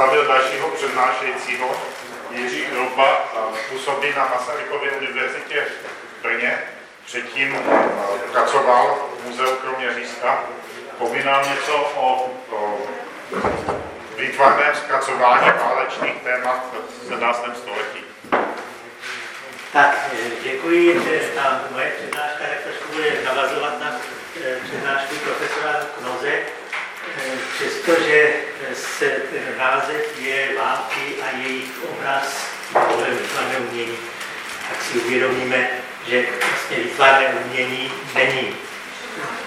představil dalšího přednášejícího. Jiří Hruba působí na Masarykově univerzitě v Brně. Předtím pracoval v muzeu Kroměřížska. Poví nám něco o, o výtvarném zpracování válečných témat v 17. století. Tak, děkuji, že ta moje přednáška trošku bude navazovat na přednášku profesora Knoze. Přestože se ten název je války a jejich obraz podle výtvarné umění, tak si uvědomíme, že vlastně výtvarné umění není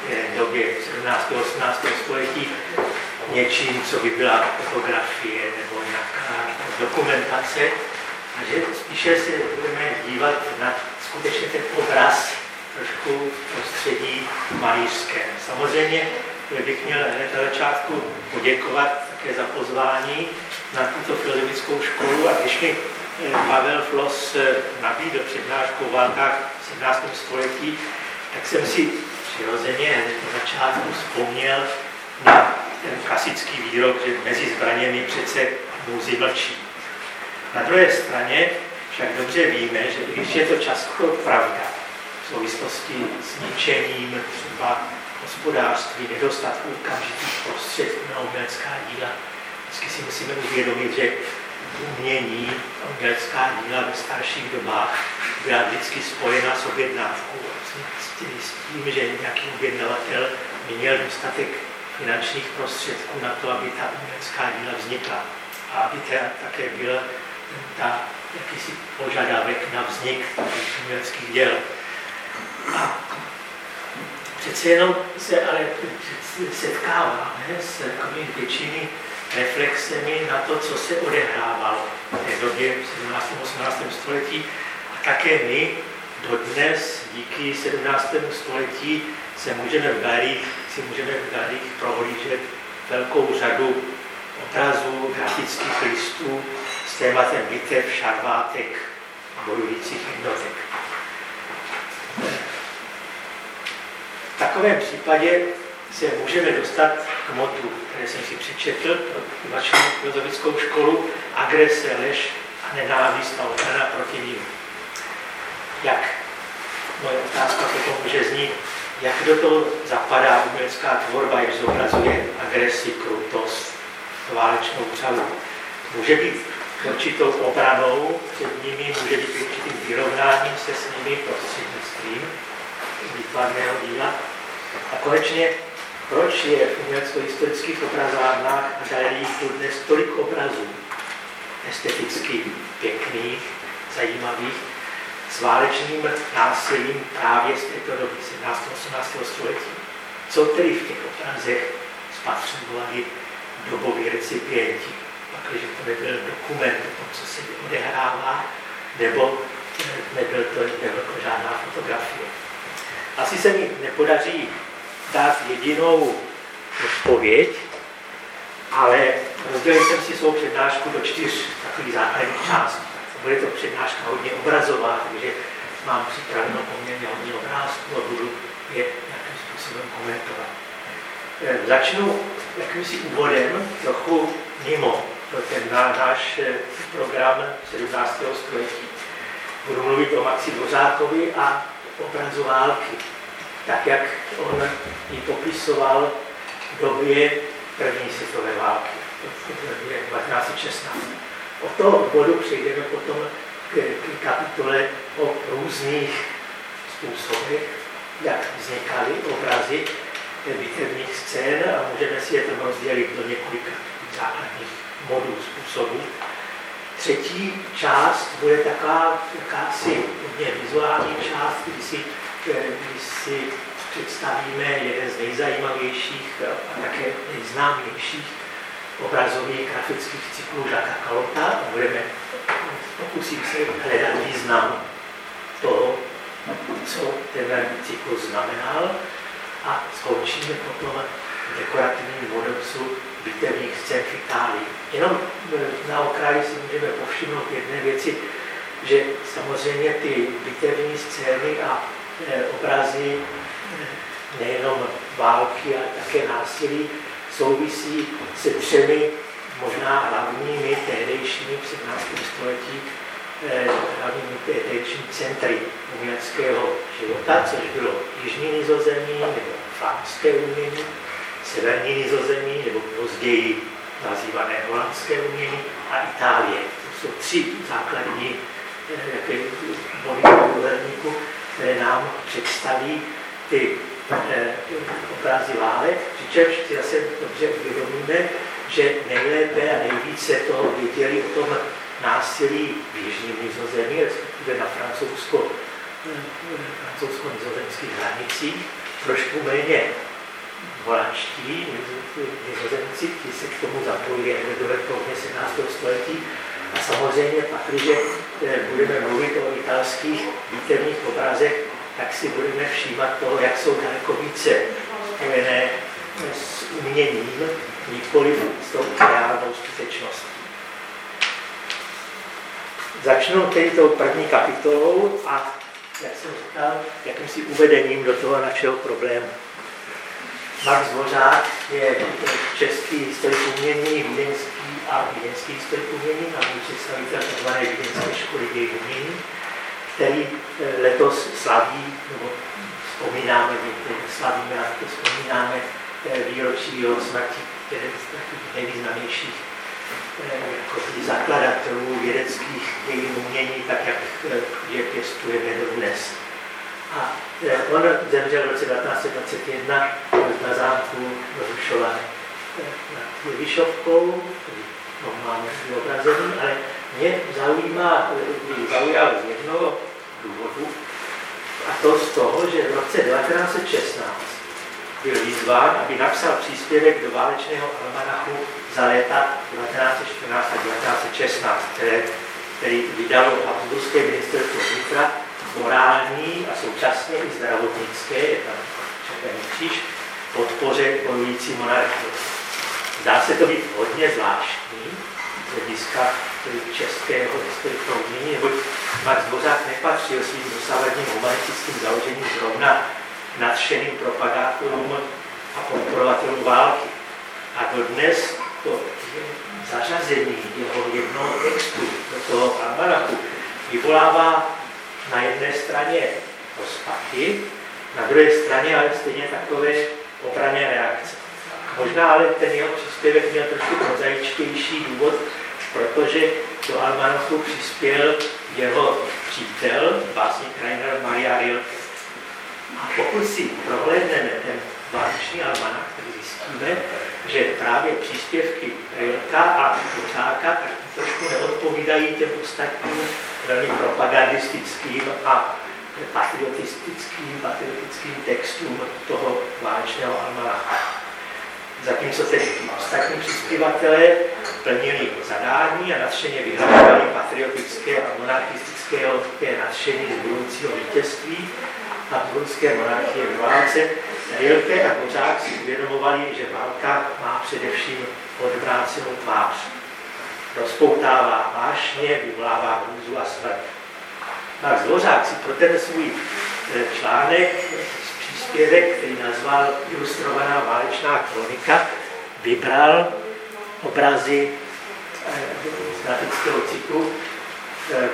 v době 17. 18. století něčím, co by byla fotografie nebo nějaká dokumentace, a že spíše se budeme dívat na skutečně ten obraz trošku prostředí malířské. Samozřejmě bych měl hned na začátku poděkovat také za pozvání na tuto filozofickou školu a když mi eh, Pavel Flos eh, nabídl přednášku o válkách v 17. století, tak jsem si přirozeně hned na začátku vzpomněl na ten klasický výrok, že mezi zbraněmi přece muži mlčí. Na druhé straně však dobře víme, že když je to často pravda, v souvislosti s ničením třeba hospodářství, nedostatku okamžitých prostředků na umělecká díla, vždycky si musíme uvědomit, že umění, umělecká díla ve starších dobách byla vždycky spojena s objednávkou. S tím, že nějaký objednavatel měl dostatek finančních prostředků na to, aby ta umělecká díla vznikla. A aby teda také byla ta jakýsi požadavek na vznik uměleckých děl. A přece jenom se ale setkáváme s takovými většími reflexemi na to, co se odehrávalo v té době v 17. 18. století. A také my dodnes díky 17. století se můžeme v galerích, si můžeme v galerích prohlížet velkou řadu obrazů, grafických listů s tématem bitev, šarvátek, bojujících jednotek. Takovém případě se můžeme dostat k motu, které jsem si přečetl pro vaši filozofickou školu, agrese, lež a nenávist a ochrana proti ním. Jak moje otázka potom může znít, jak do toho zapadá umělecká tvorba, jak zobrazuje agresi, krutost, válečnou řadu. Může být určitou obranou před nimi, může být určitým vyrovnáním se s nimi prostřednictvím výtvarného díla. A konečně, proč je v umělecko-historických obrazárnách a galeriích dnes tolik obrazů esteticky pěkných, zajímavých, s válečným násilím právě z této doby 17. 18. století. Co tedy v těch obrazech spatřovali doboví recipienti? Pakliže to nebyl dokument o tom, co se odehrává, nebo nebyl to, nebyl to žádná fotografie. Asi se mi nepodaří dát jedinou odpověď, ale rozdělil jsem si svou přednášku do čtyř takových základních částí. Bude to přednáška hodně obrazová, takže mám připraveno poměrně hodně obrázků a budu je nějakým způsobem komentovat. Eh, začnu jakýmsi úvodem, trochu mimo pro ten náš eh, program 17. století. Budu mluvit o Maxi Dvořákovi a obrazu války, tak jak on ji popisoval v době první světové války, v době 1916. Od toho bodu přejdeme potom k, k kapitole o různých způsobech, jak vznikaly obrazy bitevních scén a můžeme si je tam rozdělit do několika základních modů způsobů. Třetí část bude taková jakási vizuální část, kdy si, kdy si představíme jeden z nejzajímavějších a také nejznámějších obrazových grafických cyklů Žaka Kalota budeme, pokusím se hledat význam toho, co ten cyklus znamenal a skončíme potom dekorativním modelsu bitevních scén v Itálii. Jenom e, na okraji si můžeme povšimnout jedné věci, že samozřejmě ty bitevní scény a obrazy e, nejenom války, ale také násilí souvisí se třemi možná hlavními tehdejšími v 17. století eh, hlavními tehdejšími centry uměleckého života, což bylo Jižní nizozemí nebo flánské umění, Severní nizozemí nebo později nazývané holandské umění a Itálie. To jsou tři základní eh, průhledníku, které nám představí ty eh, obrazy válek, přičemž si zase dobře uvědomíme, že nejlépe a nejvíce toho věděli o tom násilí v jižním nizozemí, respektive na francouzsko, eh, francouzsko-nizozemských hranicích, trošku méně holandští, nizozemci, ti se k tomu zapojili do poloviny 17. století. A samozřejmě pak, když eh, budeme mluvit o italských bitevních obrazech, tak si budeme všímat toho, jak jsou daleko více spojené s uměním, nikoli s tou reálnou skutečností. Začnu tedy tou první kapitolou a, jak jsem říkal, jakýmsi uvedením do toho našeho problému. Max Dvořák je český historik umění, a vídeňský historik umění, hlavní představitel tzv. vídeňské školy dějin umění, který eh, letos slaví, nebo vzpomínáme, slavíme a vzpomínáme eh, výročí jeho smrti, které z takových nejvýznamnějších eh, jako zakladatelů vědeckých dějin umění, tak jak je pěstujeme dnes. A on zemřel v roce 1921 na zámku Hrušova nad Jevišovkou, no, máme vyobrazený, ale mě zaujímá, zaujal z jednoho důvodu, a to z toho, že v roce 1916 byl vyzván, aby napsal příspěvek do válečného almanachu za léta 1914 a 1916, které, který vydalo Habsburské ministerstvo vnitra morální a současně i zdravotnické, je tam červený kříž, podpoře bojující monarchie. Dá se to být hodně zvláštní hlediska českého historického umění, neboť Max Bořák nepatřil svým dosavadním humanistickým založením zrovna nadšeným propagátorům a podporovatelům války. A dodnes to zařazení jeho jednoho textu do toho almanachu vyvolává na jedné straně rozpachy, na druhé straně ale stejně takové obrané reakce. Možná ale ten jeho příspěvek měl trošku prozaičtější důvod, protože do Almanachu přispěl jeho přítel, básník Rainer Maria Rilke. A pokud si prohlédneme ten vánoční almanach, tak zjistíme, že právě příspěvky Rilka a Dvořáka tak trošku neodpovídají těm ostatním velmi propagandistickým a patriotistickým, patriotickým textům toho válečného almanachu. Zatímco tedy ostatní přispěvatelé plnili zadání a nadšeně vyhledávali patriotické a monarchistické nadšení z budoucího vítězství a budoucí monarchie v válce, Rilke a Kořák si uvědomovali, že válka má především odvrácenou tvář rozpoutává vášně, vyvolává hrůzu a smrt. Max Dvořák si pro ten svůj eh, článek, příspěvek, který nazval Ilustrovaná válečná kronika, vybral obrazy eh, z grafického cyklu eh,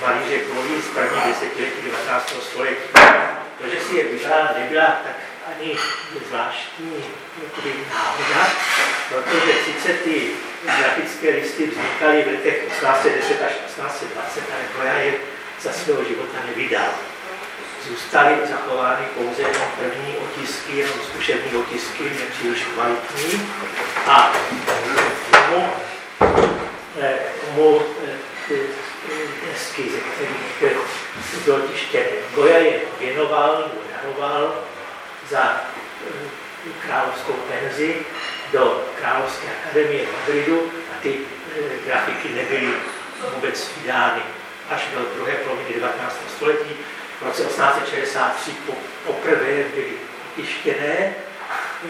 Maríže Koví z první desetiletí 19. století. To, že si je vybral, nebyla tak ani zvláštní náhoda, protože sice ty grafické listy vznikaly v letech 1810 až 1820, ale Goya je za svého života nevydal. Zůstaly zachovány pouze jenom první otisky, jenom zkušební otisky, nepříliš kvalitní. A eh, tomu eh, ty desky, ze kterých bylo tištěné. Goya je věnoval, daroval za eh, královskou penzi do Královské akademie v Madridu a ty e, grafiky nebyly vůbec vydány až do druhé poloviny 19. století. V roce 1863 po, poprvé byly tištěné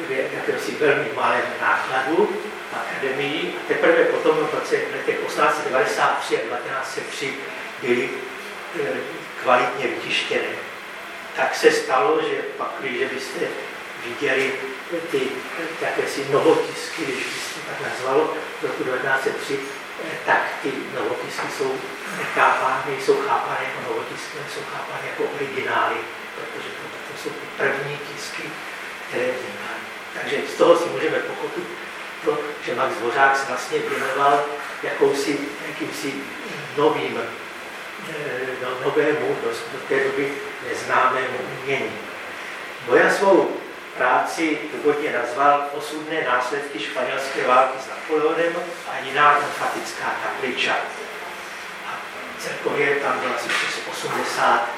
v jakémsi velmi malém nákladu v akademii a teprve potom v roce v letech 1893 a 1903 byly e, kvalitně vytištěné. Tak se stalo, že pak, když byste viděli ty jakési novotisky, když se tak nazvalo, v roku 1903, tak ty novotisky jsou nechápány, jsou chápány jako novotisky, jsou chápány jako originály, protože to, to jsou ty první tisky, které vznikají. Takže z toho si můžeme pochopit to, že Max Dvořák se vlastně věnoval jakousi, jakýmsi novým, eh, no, novému, do, do té doby neznámému umění. Moja svou práci původně nazval Osudné následky španělské války s Napoleonem a jiná emfatická kapliča. A celkově tam bylo asi přes 80,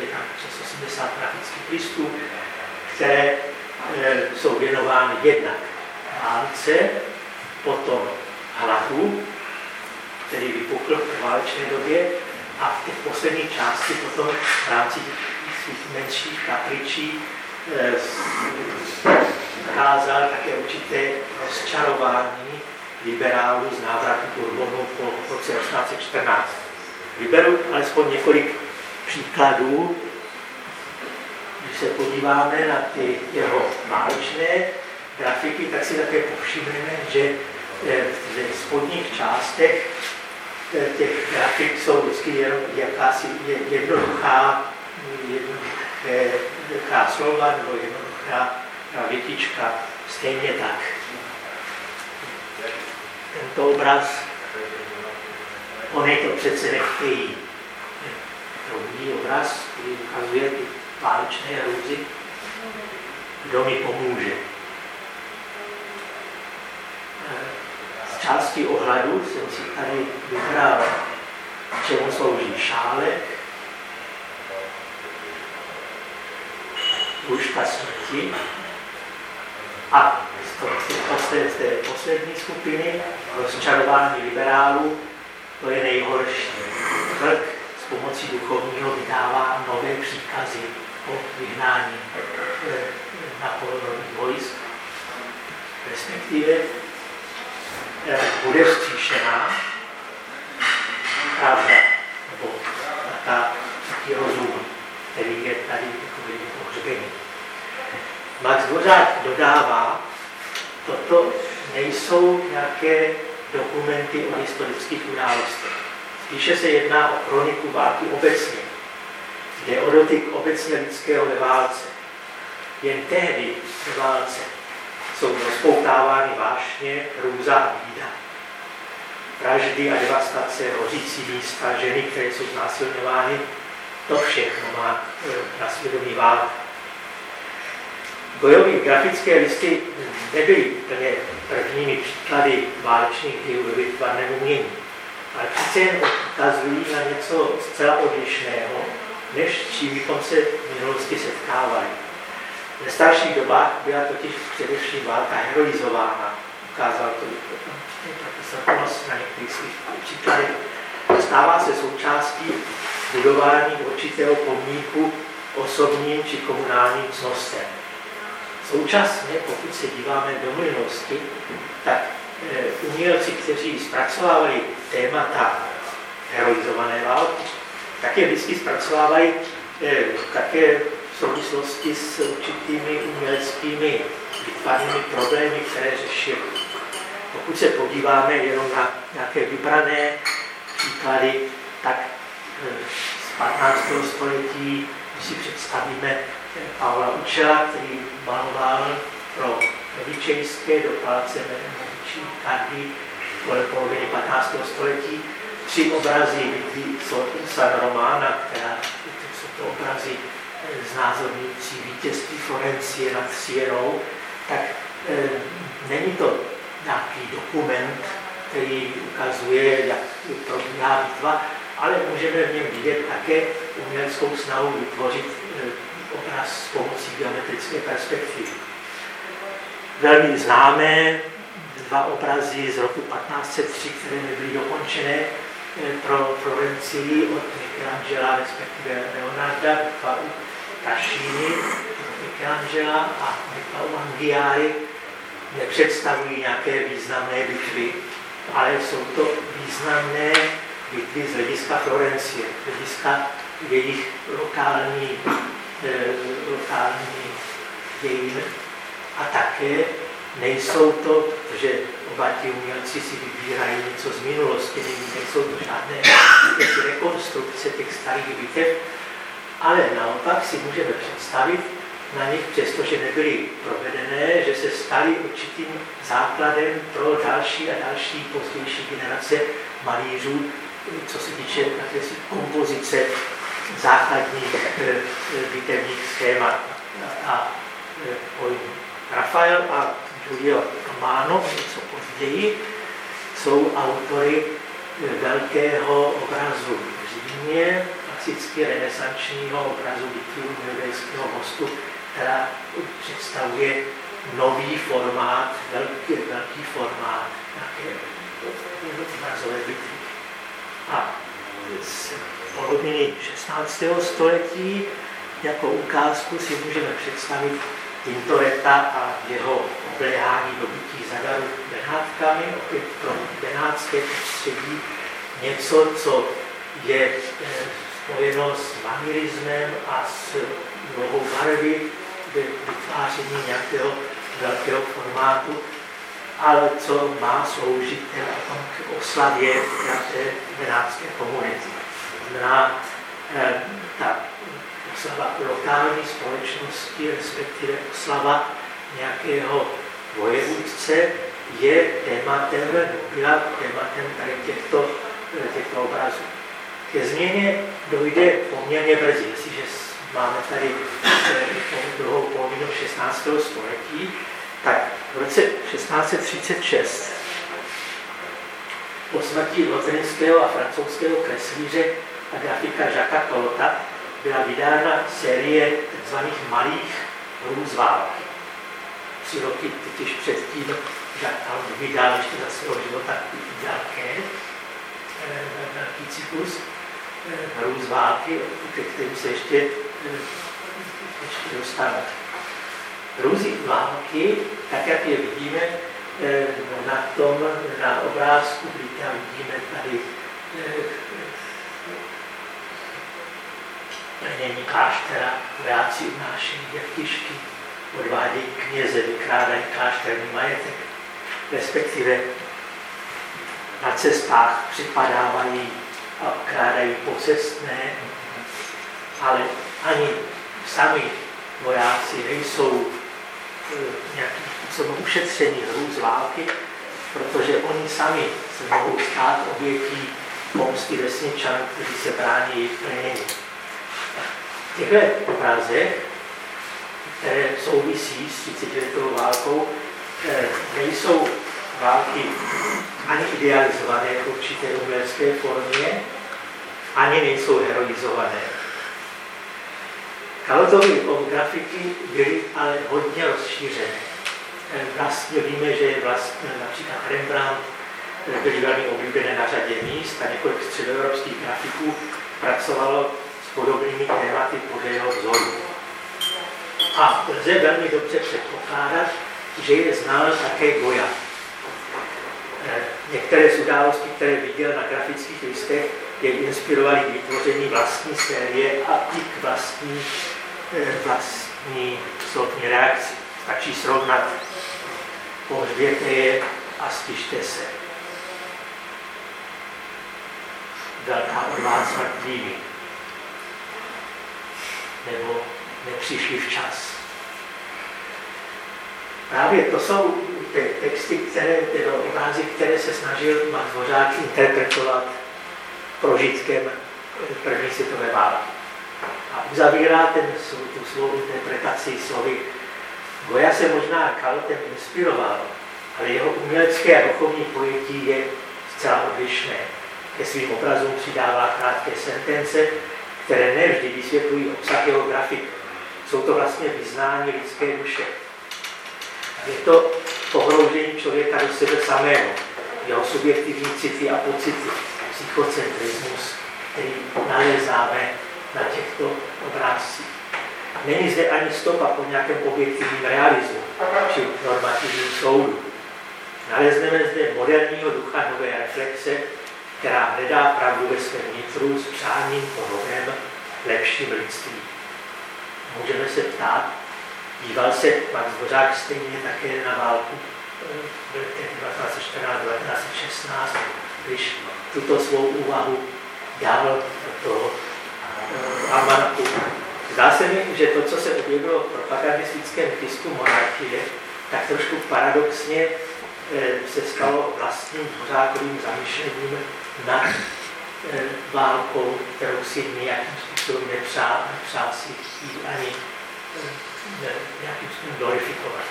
je tam přes 80 grafických listů, které e, jsou věnovány jednak válce, potom hladu, který vypukl v válečné době, a v těch posledních části potom v rámci svých menších kapličí ukázal také určité rozčarování liberálů z návratu Bourbonu po roce 1814. Vyberu alespoň několik příkladů. Když se podíváme na ty jeho válečné grafiky, tak si také povšimneme, že eh, v spodních částech eh, těch grafik jsou vždycky jenom jakási jednoduchá, jednoduché jednoduchá slova nebo jednoduchá větička. Stejně tak. Tento obraz, oni to přece nechtějí. Druhý obraz, který ukazuje ty válečné hrůzy, kdo mi pomůže. Z části ohladu jsem si tady vybral, čemu slouží šálek, lůžka smrti. A z té, poslední skupiny, rozčarování liberálů, to je nejhorší. Vlk s pomocí duchovního vydává nové příkazy o vyhnání eh, Napoleonových vojsk, respektive eh, bude vstříšená pravda, nebo ta, taký rozum, který je tady pohřbený. Max Dvořák dodává, toto nejsou nějaké dokumenty o historických událostech. Spíše se jedná o kroniku války obecně. Jde o dotyk obecně lidského ve válce. Jen tehdy ve válce jsou rozpoutávány vášně, růza a bída. Vraždy a devastace, hořící místa, ženy, které jsou znásilňovány, to všechno má eh, na svědomí válka bojové grafické listy nebyly úplně prvními příklady válečných dějů ve výtvarném umění, ale přece jen ukazují na něco zcela odlišného, než čím bychom se v minulosti setkávali. Ve starších dobách byla totiž především válka heroizována. Ukázal to profesor na některých svých příkladech. Stává se součástí budování určitého pomníku osobním či komunálním cnostem. Současně, pokud se díváme do minulosti, tak eh, umělci, kteří zpracovávali témata heroizované války, také vždycky zpracovávají eh, také v souvislosti s určitými uměleckými vytvarnými problémy, které řešili. Pokud se podíváme jenom na nějaké vybrané příklady, tak eh, z 15. století, si představíme Pavla Učela, který maloval pro Medičejské do paláce Medičí Kardy kolem poloviny 15. století tři obrazy bitvy San Romana, která jsou to obrazy znázorňující vítězství Florencie nad Sierou, tak e, není to nějaký dokument, který ukazuje, jak probíhá bitva, ale můžeme v něm vidět také uměleckou snahu vytvořit e, obraz s pomocí geometrické perspektivy. Velmi známé dva obrazy z roku 1503, které nebyly dokončené eh, pro Florencii od Michelangela, respektive Leonarda, dva Tašíny Michelangela a Michelangeli nepředstavují nějaké významné bitvy, ale jsou to významné bitvy z hlediska Florencie, z hlediska jejich lokální lokální dějin. A také nejsou to, protože oba ti umělci si vybírají něco z minulosti, nejsou to žádné rekonstrukce těch starých bitev, ale naopak si můžeme představit na nich, přestože nebyly provedené, že se staly určitým základem pro další a další pozdější generace malířů, co se týče kompozice základních eh, bitevních schémat a eh, pojmů. Rafael a Giulio Romano, něco později, jsou autory velkého obrazu v Římě, klasicky renesančního obrazu Bitvy Milvejského mostu, která představuje nový formát, velký, velký formát nějaké obrazové bitvy. A poloviny 16. století jako ukázku si můžeme představit Tintoretta a jeho obléhání dobytí zadaru Benátkami, opět pro benátské prostředí, něco, co je eh, spojeno s manirismem a s mnohou barvy vytváření nějakého velkého formátu, ale co má sloužit k oslavě té benátské komunity. Znamená, eh, ta oslava lokální společnosti, respektive oslava nějakého vojevůdce, je tématem, byla tématem tady těchto, těchto obrazů. Ke změně dojde poměrně brzy, jestliže máme tady eh, druhou polovinu 16. století, tak v roce 1636 po smrti lotrinského a francouzského kreslíře grafika Jacques Colota byla vydána série tzv. malých hrůz války. Tři roky totiž předtím Jacques vydal ještě za svého života velké, eh, velký cyklus eh, hrůz války, ke kterým se ještě, eh, ještě dostane. Hrůzy války, tak jak je vidíme na tom, na obrázku, vidíte, vidíme tady plnění kláštera, vojáci unášejí jechtišky, odvádějí kněze, vykrádají klášterní majetek, respektive na cestách připadávají a krádají pocestné, ale ani sami vojáci nejsou e, nějakým způsobem ušetření hrůz války, protože oni sami se mohou stát obětí pomsty vesničan, kteří se brání jejich plnění těchto obrazech, které souvisí s 30 válkou, eh, nejsou války ani idealizované v určité umělecké formě, ani nejsou heroizované. Kalotovy grafiky byly ale hodně rozšířené. Eh, vlastně víme, že vlastně například Rembrandt byly velmi oblíbené na řadě míst a několik středoevropských grafiků pracovalo podobnými tématy podle jeho vzoru. A lze velmi dobře předpokládat, že je znal také Goya. Eh, některé z událostí, které viděl na grafických listech, je inspirovaly k vytvoření vlastní série a i k vlastní, eh, vlastní slovní reakci. Stačí srovnat pohřběte je a stižte se. Velká odváha mrtvými nebo nepřišli včas. Právě to jsou ty texty, které, ty obrazy, které se snažil Max Dvořák interpretovat prožitkem první světové války. A uzavírá ten, tu svou interpretaci slovy. Goya se možná Kalotem inspiroval, ale jeho umělecké a duchovní pojetí je zcela odlišné. Ke svým obrazům přidává krátké sentence, které nevždy vysvětlují obsah jeho grafik. Jsou to vlastně vyznání lidské duše. Je to pohroužení člověka do sebe samého, jeho subjektivní city a pocity, psychocentrismus, který nalezáme na těchto obrázcích. Není zde ani stopa po nějakém objektivním realismu či normativním soudu. Nalezneme zde moderního ducha nové reflexe, která hledá pravdu ve svém vnitru s přáním po novém, lepším lidství. Můžeme se ptát, díval se Max Dvořák stejně také na válku v letech 1914-1916, když tuto svou úvahu dával do toho. Zdá se mi, že to, co se objevilo v propagandistickém tisku monarchie, tak trošku paradoxně eh, se stalo vlastním pořádkovým zamýšlením nad eh, válkou, kterou si nějakým způsobem nepřál, nepřál si ani eh, nějakým způsobem glorifikovat.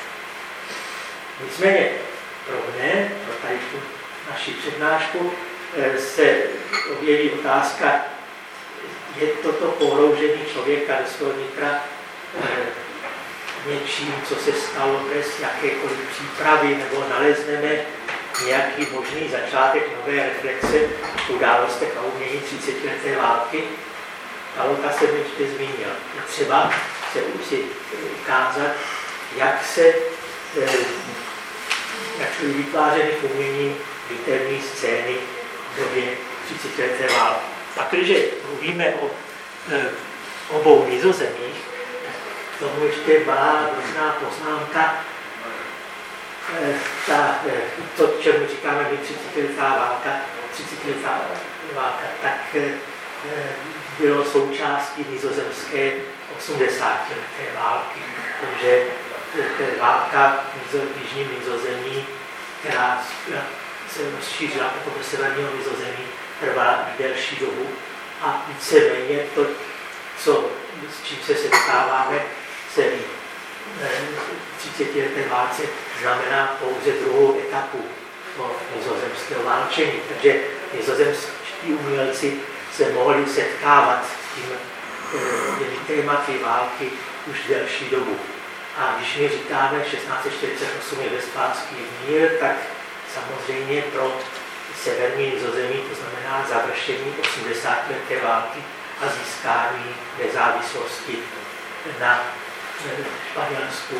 Nicméně pro mne, pro tady tu naši přednášku, se objeví otázka, je toto pohroužení člověka do svého vnitra něčím, co se stalo bez jakékoliv přípravy, nebo nalezneme nějaký možný začátek nové reflexe v událostech a umění 30 leté války. Kalota se ještě zmínil. Třeba se si ukázat, jak se eh, jak byly vytvářeny v umění bitevní scény v době 30 leté války. Pak, když mluvíme o e, obou nizozemích, tomu ještě má možná poznámka, eh, ta, eh, to, čemu říkáme my 30 válka, 30 válka, tak eh, bylo součástí nizozemské 80 leté války, protože válka v jižním nizozemí, která se rozšířila jako do severního nizozemí, trvala delší dobu. A víceméně to, co, s čím se setkáváme, celý 30 leté válce znamená pouze druhou etapu po nizozemského válčení. Takže nizozemští umělci se mohli setkávat s tím, eh, těmi tématy války už delší dobu. A když my říkáme, 1648 je Vespánský mír, tak samozřejmě pro severní nizozemí, to znamená završení 80 leté války a získání nezávislosti na Španělsku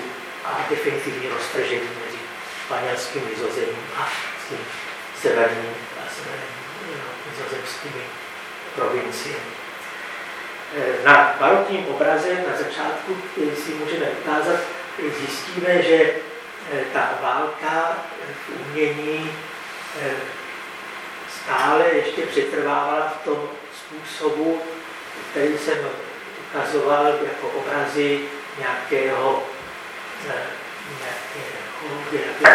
a definitivní roztržení mezi španělským nizozemím a s tím severním a severním nizozemskými provinciemi. Eh, na barokním obraze na začátku si můžeme ukázat, zjistíme, že eh, ta válka v umění eh, stále ještě přetrvávala v tom způsobu, který jsem ukazoval jako obrazy nějakého, nějaké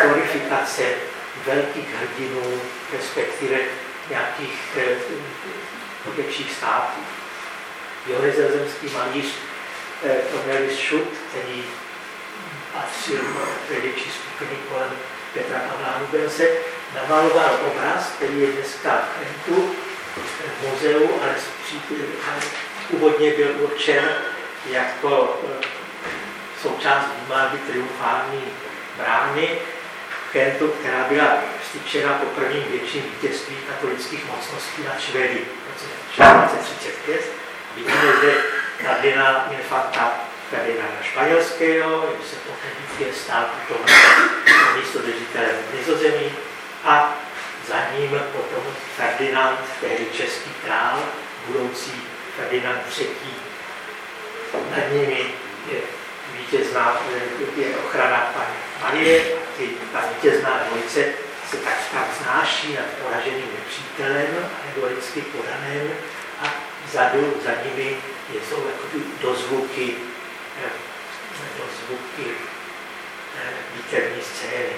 glorifikace velkých hrdinů, respektive nějakých eh, větších států. Johezezemský malíř eh, Cornelis Schutt, který patřil do větší skupiny kolem Petra Pavla Rubence, namaloval obraz, který je dneska v Kentu, v muzeu, ale původně byl určen jako součást výmávy triumfální brány Kentu, která byla styčena po prvním větším vítězství katolických mocností nad Švedy v roce 1635. Vidíme zde kardina infanta Ferdinanda Španělského, se po té bitvě stál potom místo držitelem Nizozemí a za ním potom Ferdinand, tehdy český král, budoucí Ferdinand III. Nad nimi je vítězná je ochrana paní Marie, ty, ta vítězná dvojice se takřka vznáší nad poraženým nepřítelem, alegoricky podaným a vzadu za nimi jsou jako dozvuky, eh, dozvuky eh, výtevní scény.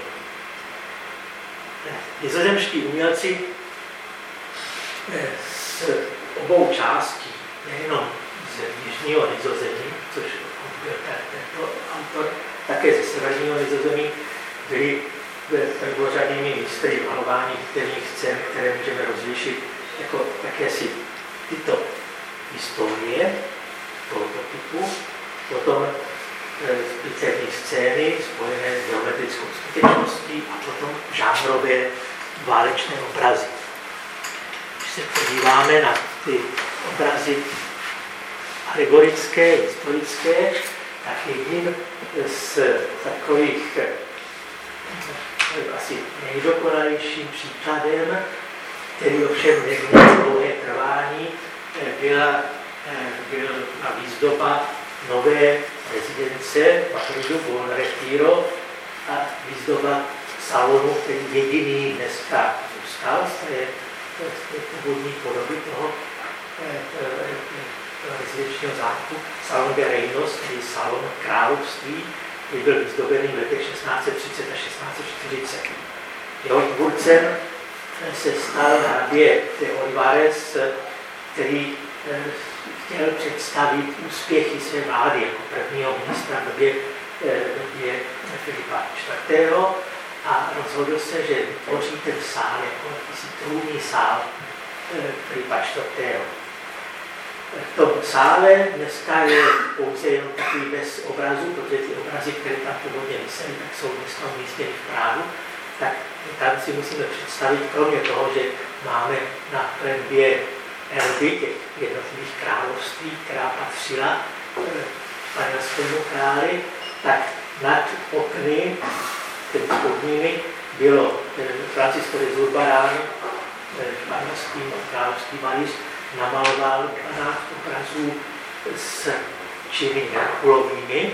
Nizozemští umělci eh, z obou částí, nejenom z jižního nizozemí, což tento autor také ze severního nizozemí, byli prvořadými mistry malování výtevních scén, které můžeme rozlišit jako jakési tyto historie tohoto typu, potom výtevní e, scény spojené s geometrickou skutečností a potom žánrové válečné obrazy. Když se podíváme na ty obrazy alegorické, historické, tak jedním z takových asi nejdokonalejším příkladem, který ovšem neměl dlouhé trvání, byla, byla výzdoba nové rezidence Madridu Buon Retiro a výzdoba salonu, který jediný dneska zůstal z té, původní podoby toho rezidenčního zámku, salon de Reinos, tedy salon království, který byl vyzdobený v letech 1630 a 1640. Jeho tvůrcem se stal hrabě Olivares, který eh, chtěl představit úspěchy své vlády jako prvního ministra v době, eh, době Filipa IV. a rozhodl se, že vytvoří ten sál jako jakýsi trůní sál eh, Filipa IV. V tom sále dneska je pouze jenom takový bez obrazu, protože ty obrazy, které tam původně vysely, tak jsou dneska umístěny v Práhu, tak tam si musíme představit, kromě toho, že máme na dvě erby těch jednotlivých království, která patřila eh, španělskému králi, tak nad okny, tedy spodními, bylo eh, Francisco de Zurbarán, eh, španělský královský malíř, namaloval 12 obrazů s činy Herkulovými,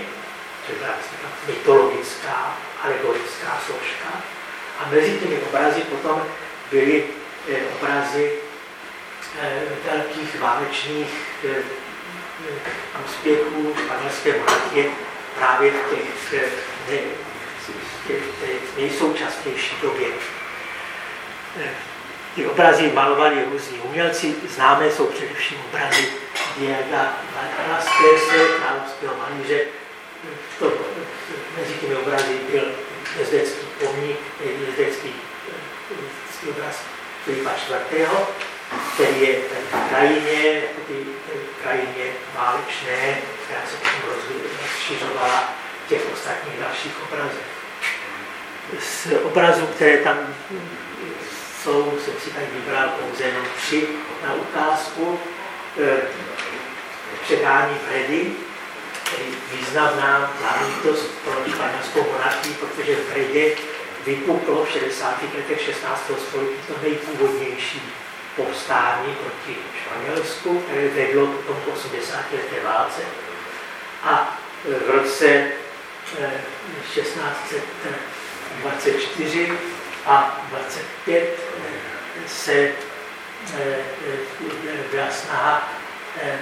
což je mytologická, alegorická složka. A mezi těmi obrazy potom byly eh, obrazy eh, velkých válečných eh, úspěchů španělské monarchie právě v těch, těch, těch nejsoučasnější době. Ty obrazy malovali různí umělci, známé jsou především obrazy Diego Velázquez, královského malíře. To, mezi těmi obrazy byl jezdecký pomník, jezdecký, obraz Filipa IV., který je v krajině, v krajině válečné, která se potom rozšiřovala v těch ostatních dalších obrazech. Z obrazů, které tam jsou, jsem si tady vybral pouze jenom tři na ukázku. E, předání tedy významná záležitost pro španělskou monarchii, protože v vypuklo v 60. letech 16. století to nejpůvodnější povstání proti Španělsku, které vedlo potom k 80. leté válce. A v roce 1624 e, a 25 se eh, eh, byla snaha eh,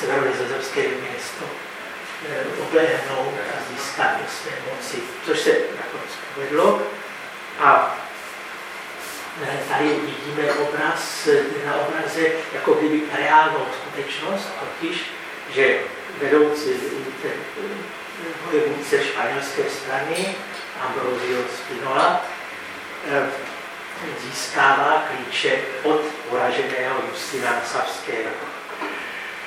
severonizozemské město obléhnout a získat do své moci, což se nakonec povedlo. A tady vidíme obraz na obraze jako kdyby reálnou skutečnost, totiž, že vedoucí vojevůdce španělské strany Ambrosio Spinola eh, získává klíče od uraženého Justina Savského.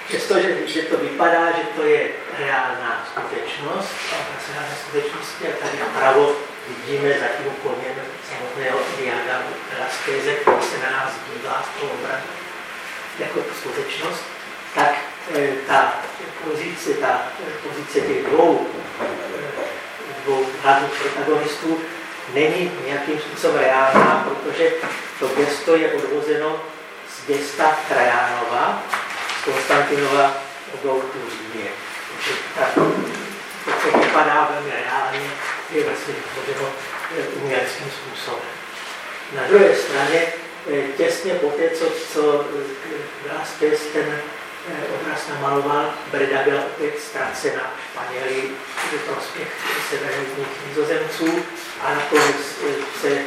Přestože že to vypadá, že to je reálná skutečnost, a ta reálná skutečnost je tady napravo vidíme za tím koněm samotného Diana Velasqueze, který se na nás dívá z toho obrazu jako skutečnost, tak e, ta pozice, ta pozice těch dvou dvou hlavních protagonistů není nějakým způsobem reálná, protože to gesto je odvozeno z gesta Trajánova, z Konstantinova oblouku Římě. to, co vypadá velmi reálně, je vlastně vytvořeno eh, uměleckým způsobem. Na druhé straně, eh, těsně po té, co, co eh, ten obraz namaloval, Breda byla opět ztracena Španěli ve prospěch severních nizozemců a nakonec se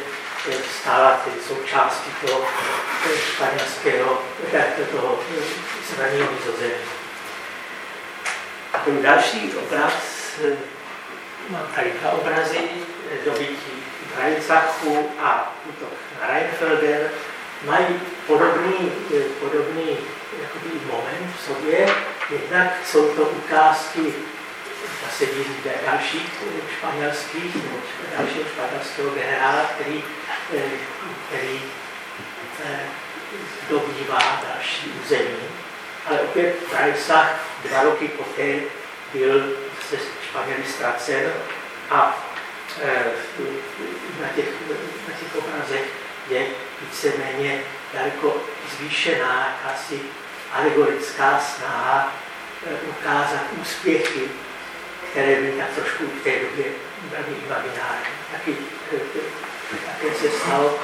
stala tedy součástí toho španělského, toho severního nizozemí. Ten další obraz, mám tady dva obrazy, dobytí Rheinsachu a útok na Rheinfelden, mají podobný, podobný jakoby moment v sobě. Jednak jsou to ukázky zase dalších španělských nebo dalšího španělského generála, který, eh, který eh, dobývá další území. Ale opět Rajsach dva roky poté byl se Španěli ztracen a eh, na těch, na těch obrazech je víceméně daleko zvýšená asi alegorická snaha ukázat úspěchy, které byly tak trošku v té době velmi imaginární. Taky, také se stalo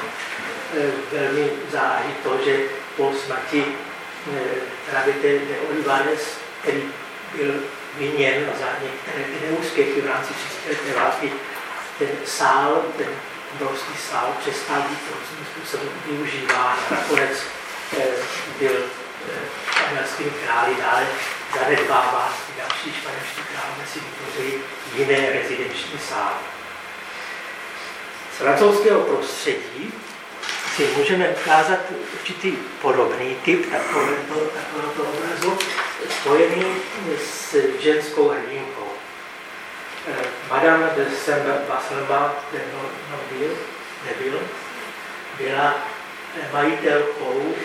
velmi záhy to, že po smrti Rabite de Olivares, který byl vyměn za některé ty neúspěchy v rámci české války, ten sál, ten obrovský sál přestal být různým způsobem využíván. Nakonec eh, byl španělskými králi dále zanedbáván. Ty další španělští králové si vytvořili jiné rezidenční sály. Z francouzského prostředí si můžeme ukázat určitý podobný typ takového, takového obrazu, spojený s ženskou hrdinkou. Eh, Madame de Saint-Basselma de Neville byla majitelkou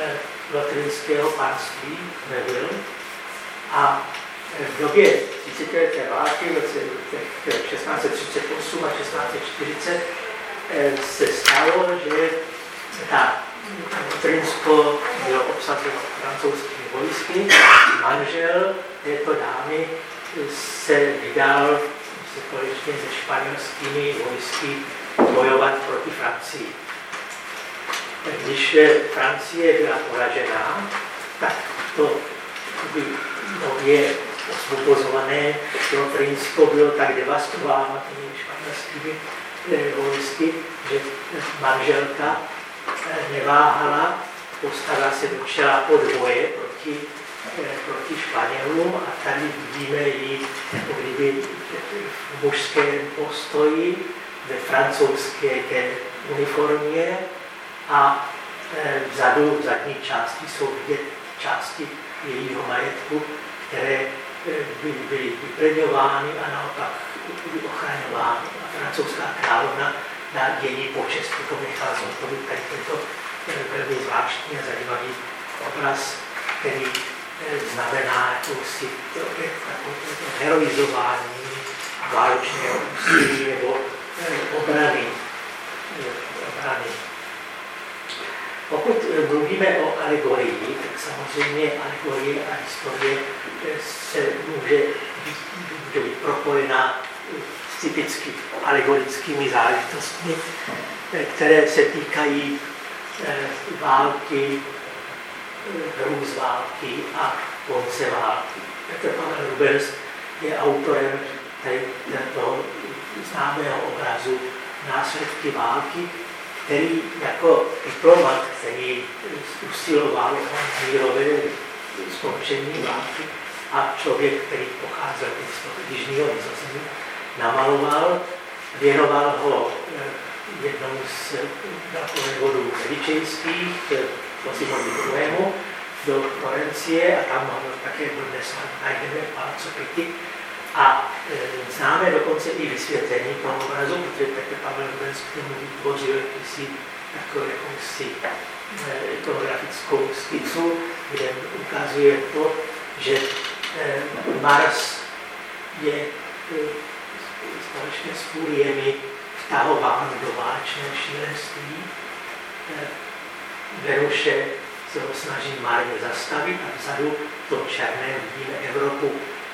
eh, lotrinského panství Neville a v době 30. leté války v roce 1638 a 1640 se stalo, že ta Trinsko bylo obsazeno francouzskými vojsky. Manžel této dámy se vydal společně se španělskými vojsky bojovat proti Francii. Když Francie byla poražená, tak to nově osvobozované Lotrinsko bylo tak devastováno těmi španělskými vojsky, že manželka eh, neváhala, postavila se do čela odboje proti, eh, proti Španělům a tady vidíme ji jako kdyby v mužském postoji, ve francouzské uniformě a eh, vzadu, v zadní části jsou vidět části jejího majetku, které byly, byly vyplňovány a naopak byly ochraňovány. A francouzská královna na její počest potom nechala zhotovit tady tento velmi zvláštní a zajímavý obraz, který znamená jakousi heroizování válečného úsilí nebo obrany. Obrany. Pokud mluvíme o alegorii, tak samozřejmě alegorie a historie se může být, může být propojená s typicky alegorickými záležitostmi, které se týkají eh, války, hrůz války a konce války. Petr Pavel Rubens je autorem toho známého obrazu Následky války, který jako diplomat, který usiloval o mírové skončení války a člověk, který pocházel z jižního nizozemí, namaloval, věnoval ho eh, jednomu z vodů medičejských, Cosimovi II. do Florencie a tam ho také dnes najdeme Palazzo Pitti. A e, známe dokonce i vysvětlení toho obrazu, protože Petr Pavel Rubens k tomu vytvořil jakýsi takovou jakousi e, ikonografickou skicu, kde ukazuje to, že e, Mars je e, společně s furiemi vtahován do válečného šílenství. E, Venuše se ho snaží marně zastavit a vzadu to černé vidíme Evropu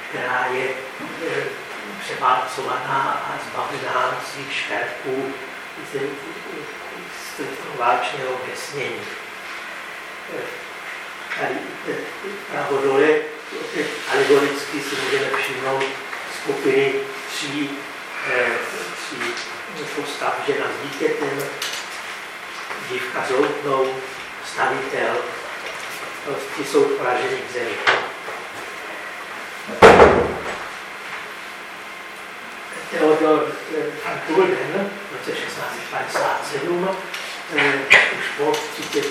která je e, převálcovaná a zbavená svých šperků z, z válčného vesnění. E, tady pravo dole, alegoricky si můžeme všimnout skupiny tří, e, tří postav žena s dítětem, dívka s stavitel, ti jsou poraženi v zemi. Theodor van Gulden v roce 1657 už po 30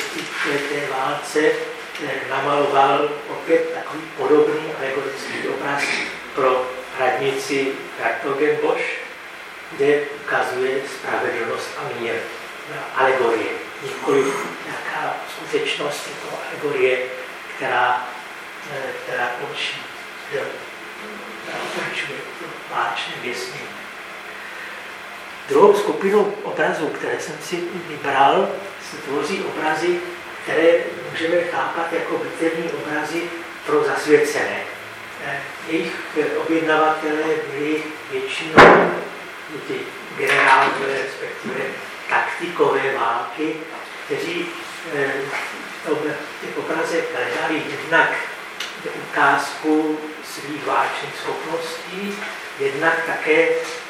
leté válce namaloval opět takový podobný alegorický obraz pro radnici Gartogenbosch, kde ukazuje spravedlnost a mír. Alegorie, nikoli nějaká skutečnost, je to alegorie, která, která končí označuje váčné věsnění. Druhou skupinu obrazů, které jsem si vybral, se tvoří obrazy, které můžeme chápat jako bitevní obrazy pro zasvěcené. Jejich objednavatelé byli většinou ty generálové, respektive taktikové války, kteří v těch obrazech hledali jednak ukázku svých válčných schopností, jednak také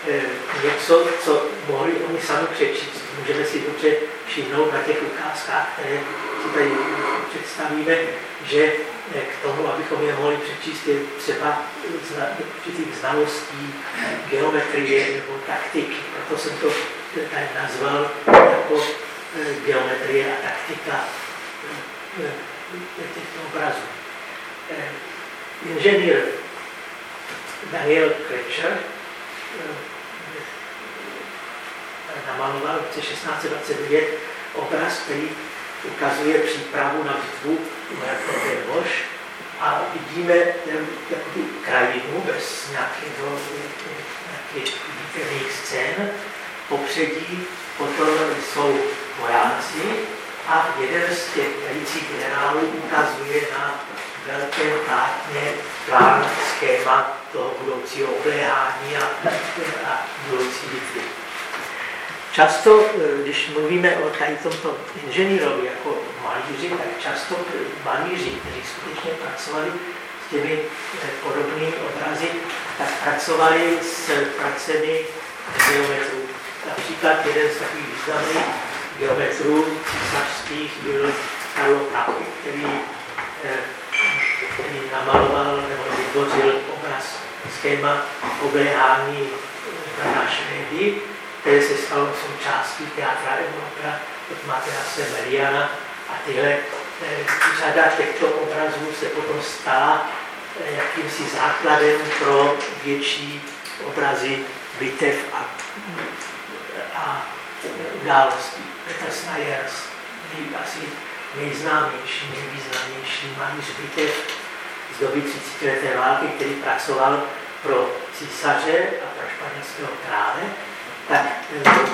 eh, něco, co mohli oni sami přečíst. Můžeme si dobře všimnout na těch ukázkách, které si tady představíme, že eh, k tomu, abychom je mohli přečíst, je třeba určitých znalostí, geometrie nebo taktiky. Proto jsem to tady nazval jako eh, geometrie a taktika těchto obrazů. Inženýr Daniel Krečer namaloval v roce 1629 obraz, který ukazuje přípravu na bitvu Merkové lož a vidíme tu krajinu bez nějakých výtevných scén. Popředí potom jsou vojáci a jeden z těch velících generálů ukazuje na velké plátně plán, schéma toho budoucího obléhání a, a budoucí bitvy. Často, eh, když mluvíme o tady tomto inženýrovi jako malíři, tak často malíři, kteří skutečně pracovali s těmi eh, podobnými obrazy, tak pracovali s pracemi geometrů. Například jeden z takových významných geometrů císařských byl Karlo Prachy, který eh, který namaloval nebo vytvořil obraz schéma obléhání na Švédy, které se stalo součástí teatra Evropa od Matease Meriana a tyhle eh, řada těchto obrazů se potom stala eh, jakýmsi základem pro větší obrazy bitev a, a událostí. Petr Snajers, asi nejznámější, nejvýznamnější malíř bitev z doby 30. leté války, který pracoval pro císaře a pro španělského krále, tak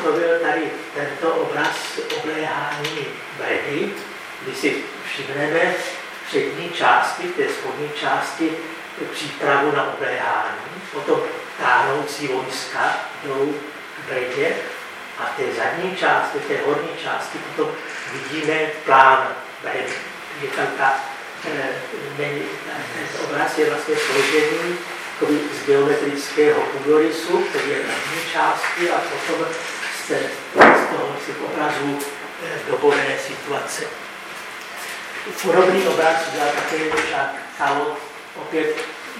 to byl tady tento obraz obléhání Bredy, kdy si všimneme přední části, té spodní části přípravu na obléhání, potom táhnoucí vojska jdou k Bredě a té zadní části, té horní části potom vidíme plán Bredy. Je tam ta obraz je vlastně složený z geometrického půdorysu, který je na části a potom té, z toho těch obrazů eh, dobové situace. Podobný obraz udělal také Jacques Kalo. Opět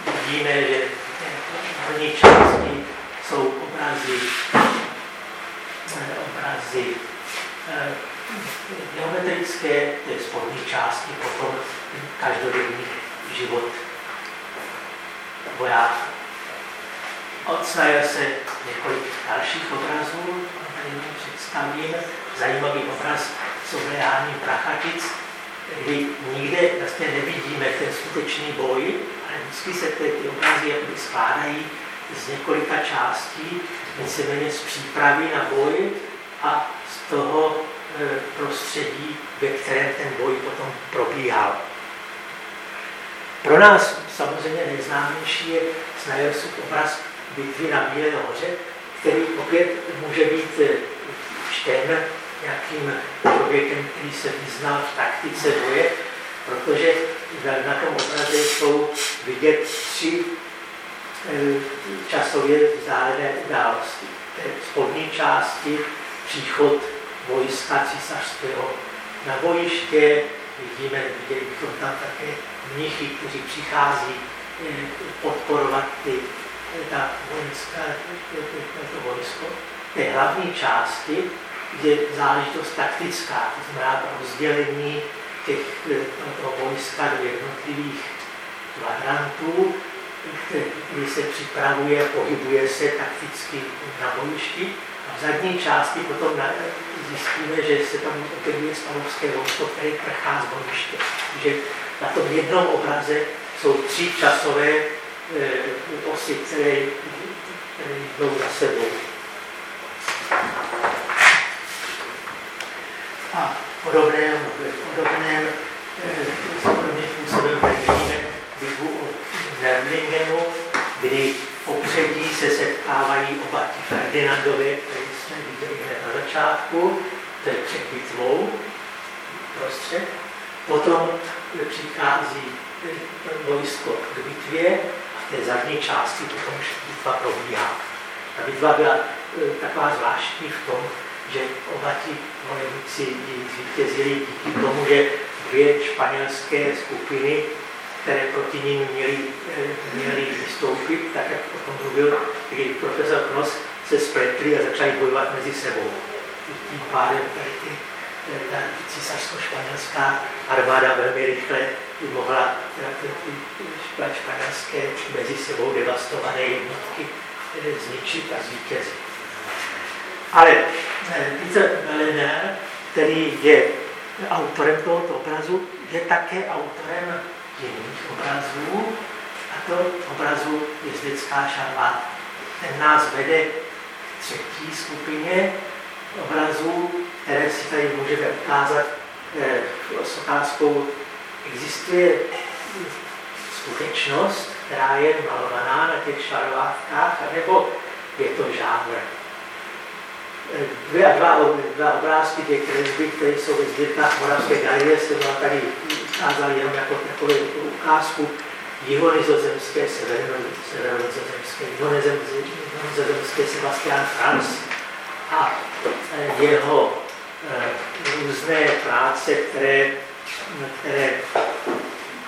vidíme, že v horní části jsou obrazy, eh, obrazy eh, geometrické, té spodní části potom každodenní život vojáků. Odsnaje se několik dalších obrazů, tady vám představím. Zajímavý obraz s obléháním prachatic, kdy nikde vlastně nevidíme ten skutečný boj, ale vždycky se ty, ty obrazy jakoby skládají z několika částí, víceméně z přípravy na boj a z toho prostředí, ve kterém ten boj potom probíhal. Pro nás samozřejmě nejznámější je Snydersův obraz bitvy na Bílé hoře, který opět může být eh, čten nějakým člověkem, který se vyznal v taktice boje, protože na tom obraze jsou vidět tři eh, časově vzdálené události. V spodní části příchod vojska císařského na bojiště, vidíme, viděli bychom tam také mnichy, kteří přichází eh, podporovat ty, eh, ta vojenská, to vojsko. Té hlavní části je záležitost taktická, to znamená rozdělení těch, eh, toho vojska do jednotlivých kvadrantů, kdy se připravuje, pohybuje se takticky na bojišti. V zadní části potom zjistíme, že se tam objevuje spanovské vojsko, které prchá z bojiště. Takže na tom jednom obraze jsou tři časové e, osy, které, jdou za sebou. A podobném, podobném, e, podobným způsobem vidíme Nerlingenu, kdy popředí se setkávají oba ti Ferdinandovi, který jsme viděli hned na začátku, to je před bitvou, prostřed. Potom přichází vojsko k bitvě a v té zadní části potom bitva probíhá. Ta bitva byla e, taková zvláštní v tom, že oba ti bojovníci zvítězili díky tomu, že dvě španělské skupiny, které proti ním měly, e, měly vystoupit, tak jak o tom mluvil kdy profesor Knos, se spletli a začali bojovat mezi sebou. Tím pádem tady ty ta císařsko-španělská armáda velmi rychle mohla ty španělské mezi sebou devastované jednotky eh, zničit a zvítězit. Ale eh, Peter Meliner, který je autorem tohoto obrazu, je také autorem jiných obrazů, a to obrazu jezdecká šarvátka. Ten nás vede třetí skupině obrazů, které si tady můžeme ukázat eh, s otázkou, existuje skutečnost, která je malovaná na těch šarvátkách, nebo je to žánr. Eh, dvě, dva, dva obrázky, dvě kresby, které jsou ve sbírkách Moravské galerie, se vám tady ukázali jenom jako takovou ukázku jihonizozemské, severonizozemské, jihonizozemské Sebastian Franz a e, jeho e, různé práce, které, které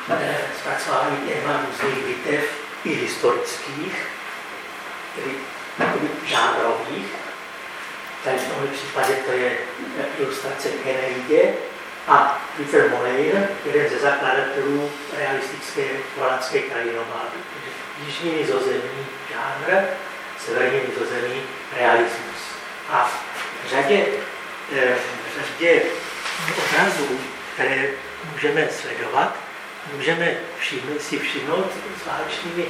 e, zpracovávají téma různých bitev i historických, tedy žánrových. Tady v tomhle případě to je ilustrace Kennedy a Peter Moleyn, jeden ze zakladatelů realistické holandské krajinomády. Jižní nizozemí žánr, severní nizozemí realismus. A v řadě, eh, v řadě obrazů, které můžeme sledovat, můžeme všimnout, si všimnout s válečnými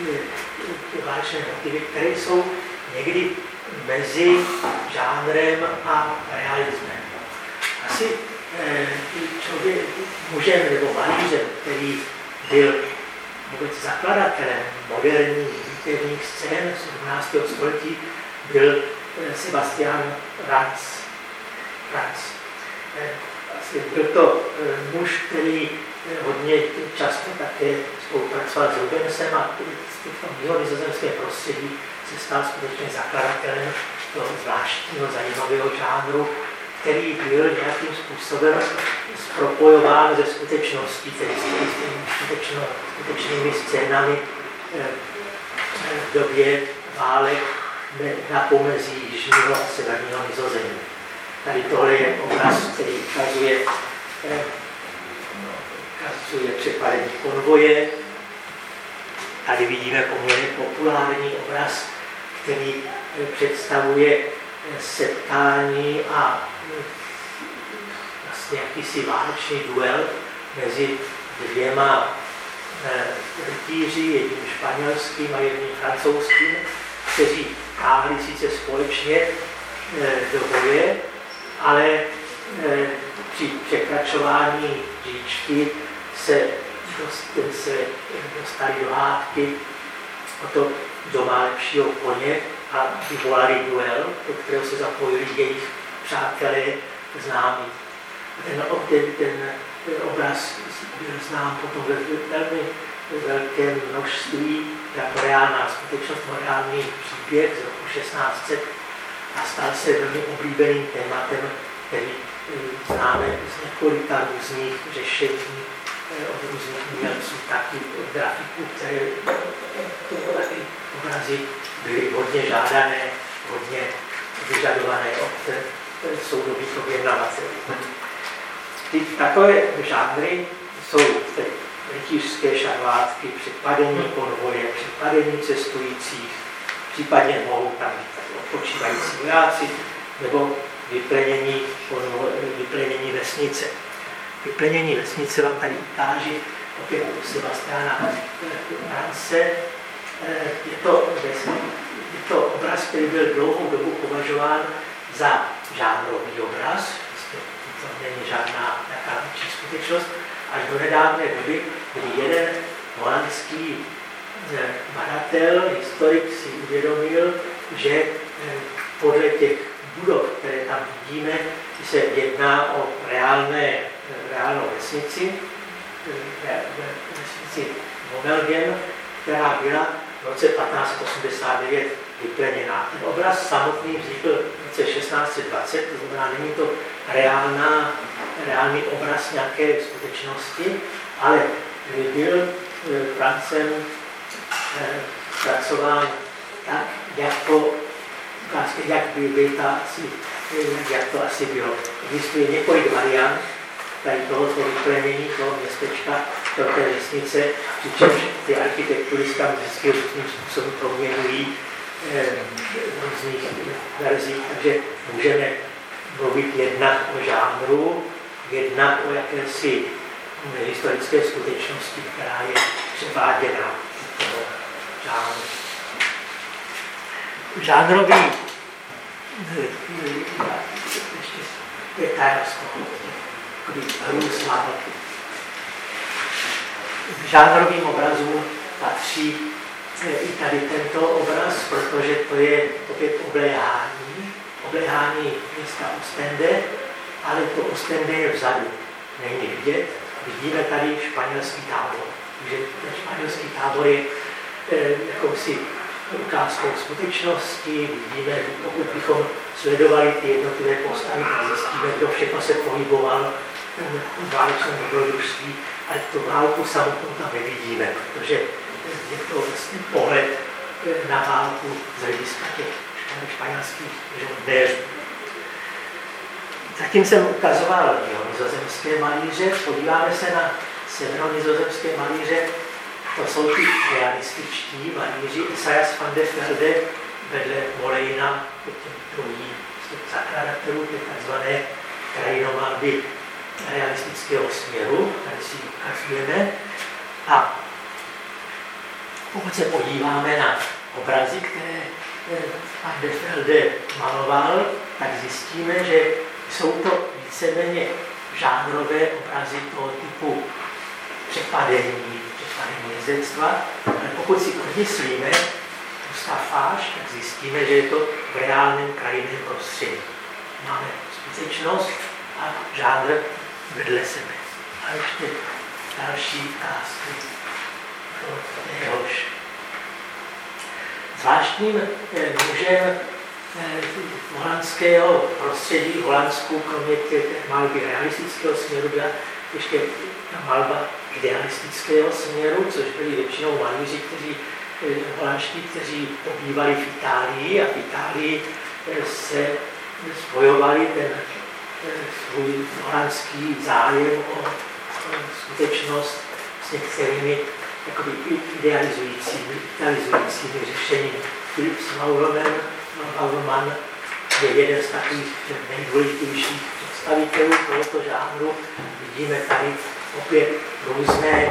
eh, motivy, které jsou někdy mezi žánrem a realismem. Asi eh, člověk, mužem nebo malířem, který byl vůbec zakladatelem moderních bitevních scén 17. století, byl Eh, Sebastian Ranz. Ranz. Eh, asi byl to eh, muž, který hodně často také spolupracoval s Rubensem a v tom jeho nizozemském prostředí se stal skutečně zakladatelem toho zvláštního zajímavého žánru, který byl nějakým způsobem propojován ze skutečností, tedy s skutečnými scénami v době válek na pomezí jižního a severního nizozemí. Tady tohle je obraz, který ukazuje, eh, ukazuje přepadení konvoje. Tady vidíme poměrně populární obraz, který eh, představuje eh, setkání a vlastně jakýsi válečný duel mezi dvěma rytíři, jedním španělským a jedním francouzským, kteří táhli sice společně eh, do boje, ale eh, při překračování říčky se, se dostali do hádky o to, kdo má lepšího koně a vyvolali duel, do kterého se zapojili jejich přátelé známí. Ten, ten, ten, ten obraz byl znám potom ve velmi velkém množství jako reálná skutečnost, reálný příběh z roku 1600 a stal se velmi oblíbeným tématem, který eh, známe z několika různých řešení umělců, taky od grafiků, které ty obrazy byly hodně žádané, hodně vyžadované od soudobých objednavatelů. Ty takové žánry jsou tedy rytířské šarvátky, připadení konvoje, připadení cestujících, případně mohou tam být odpočívající vojáci nebo vyplenění, vyplenění vesnice. Vyplenění vesnice vám tady ukáži opět u Sebastiana Rance. Je to, je to obraz, který byl dlouhou dobu považován za žánrový obraz, to není žádná jaká skutečnost, až do nedávné doby, kdy jeden holandský badatel, historik si uvědomil, že podle těch budov, které tam vidíme, se jedná o reálné, reálnou vesnici, vesnici Momelgen, která byla v roce 1589 vypleněná. Ten obraz samotný vznikl v roce 1620, to znamená, není to reálná, reálný obraz nějaké skutečnosti, ale byl eh, Francem eh, pracován tak, jak to, jak by, by ta asi, jak to asi bylo. Existuje několik variant tady tohoto vyplenění toho městečka, do té vesnice, přičemž ty architektury tam vždycky různým způsobem proměňují eh, různých verzích, takže můžeme mluvit jednak o žánru, jednak o jakési historické skutečnosti, která je převáděna do žánru. Žánrový ještě detail z války žánrovým obrazům patří eh, i tady tento obraz, protože to je opět obléhání, obléhání města Ostende, ale to Ostende je vzadu, není vidět. Vidíme tady španělský tábor. Takže ten španělský tábor je e, jakousi ukázkou skutečnosti. Vidíme, pokud bychom sledovali ty jednotlivé postavy, tak zjistíme, kdo všechno se pohyboval v válečném dobrodružství, ale tu válku samotnou tam nevidíme, protože je to vlastně pohled na válku z hlediska těch španělských žoldnéřů. Zatím jsem ukazoval nizozemské malíře, podíváme se na severonizozemské malíře, to jsou ty realističtí malíři Isaias van de Velde vedle Molejna, těm druhým zakladatelů té tzv. krajinomalby realistického směru, tady si ukazujeme. A pokud se podíváme na obrazy, které pan Defelde maloval, tak zjistíme, že jsou to víceméně žánrové obrazy toho typu přepadení, přepadení jezectva, ale pokud si odmyslíme tu stafáž, tak zjistíme, že je to v reálném krajinném prostředí. Máme skutečnost a žánr vedle sebe. A ještě další téhož. Zvláštním eh, mužem eh, holandského prostředí v Holandsku, kromě té malby realistického směru, byla ještě malba idealistického směru, což byli většinou malíři, kteří eh, holandští, kteří pobývali v Itálii a v Itálii se spojovali ten svůj holandský zájem o skutečnost s některými jakoby idealizujícími, idealizujícími řešeními. Philip Mauroman, Mauroman je jeden z takových nejdůležitějších představitelů tohoto žánru. Vidíme tady opět různé,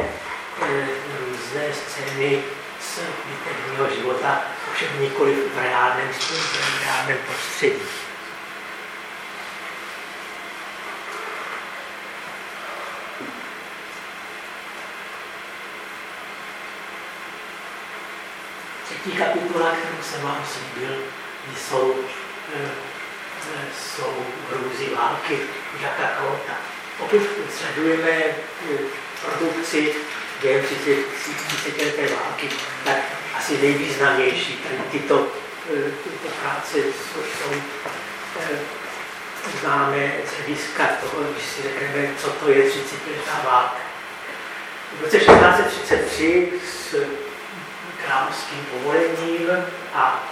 eh, různé scény z bitevního života, ovšem nikoli v reálném, v reálném prostředí. třetí kapitola, kterou jsem vám slíbil, jsou, eh, jsou hrůzy války Žaka Kalota. Pokud sledujeme eh, produkci během 30 leté války, tak asi nejvýznamnější tady tyto, eh, tyto práce jsou známe z hlediska toho, když si řekneme, co to je 30 letá válka. V roce 1633 s královským povolením a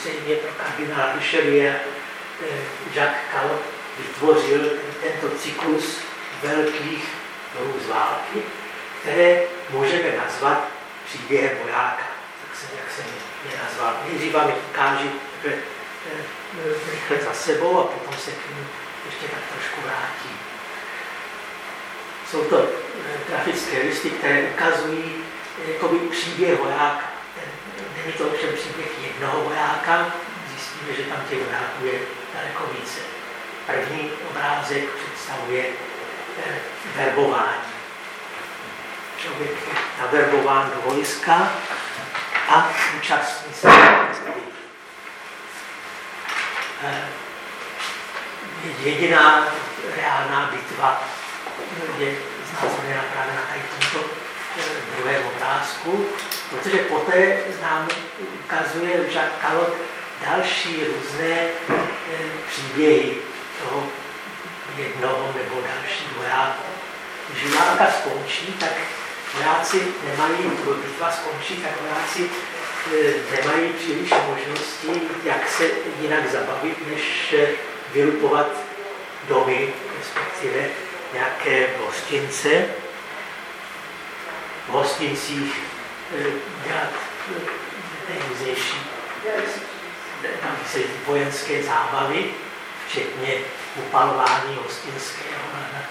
zřejmě pro kardinála Richelieu eh, Jacques Calot vytvořil tento cyklus velkých růz války, které můžeme nazvat příběhem vojáka. Tak jsem, jak jsem je nazval. Nejdřív vám ukážu eh, rychle za sebou a potom se k ním ještě tak trošku vrátím. Jsou to eh, grafické listy, které ukazují jakoby příběh vojáka. Není to ovšem příběh jednoho vojáka, zjistíme, že tam těch vojáků je daleko více. První obrázek představuje eh, verbování. člověk je naverbován do vojska a účastní se eh, jediná reálná bitva je znázorněna právě na tady tomto eh, druhém obrázku, protože poté nám ukazuje Jacques Calot další různé eh, příběhy toho jednoho nebo další vojáku. Když válka skončí, tak vojáci nemají, bitva skončí, tak vojáci eh, nemají příliš možností, jak se jinak zabavit, než vylupovat domy, respektive nějaké hostince. V hostincích eh, dělat nejrůznější vojenské zábavy, včetně upalování hostinského nad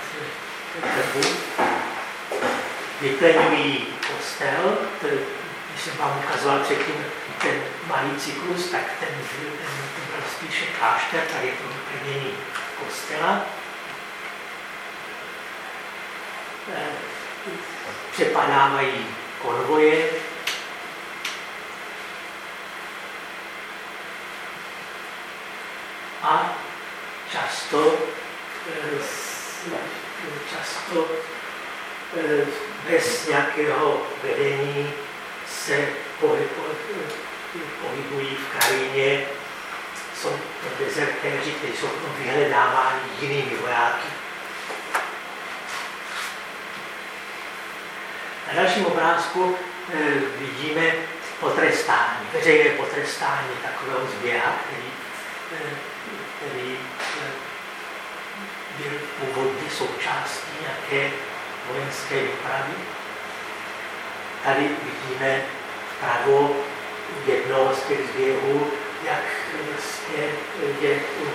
krbu. Vyplňují kostel, který, když jsem vám ukazoval předtím ten malý cyklus, tak ten, ten, ten byl spíše klášter, tady je to vyplnění kostela. Eh, přepadávají konvoje, a často, eh, často eh, bez nějakého vedení se pohybují v krajině, jsou dezertéři, kteří jsou vyhledáváni jinými vojáky. Na dalším obrázku e, vidíme potrestání, veřejné potrestání takového zběha, který, který byl původně součástí nějaké vojenské výpravy. Tady vidíme vpravo jednoho z těch zběhů, jak vlastně je u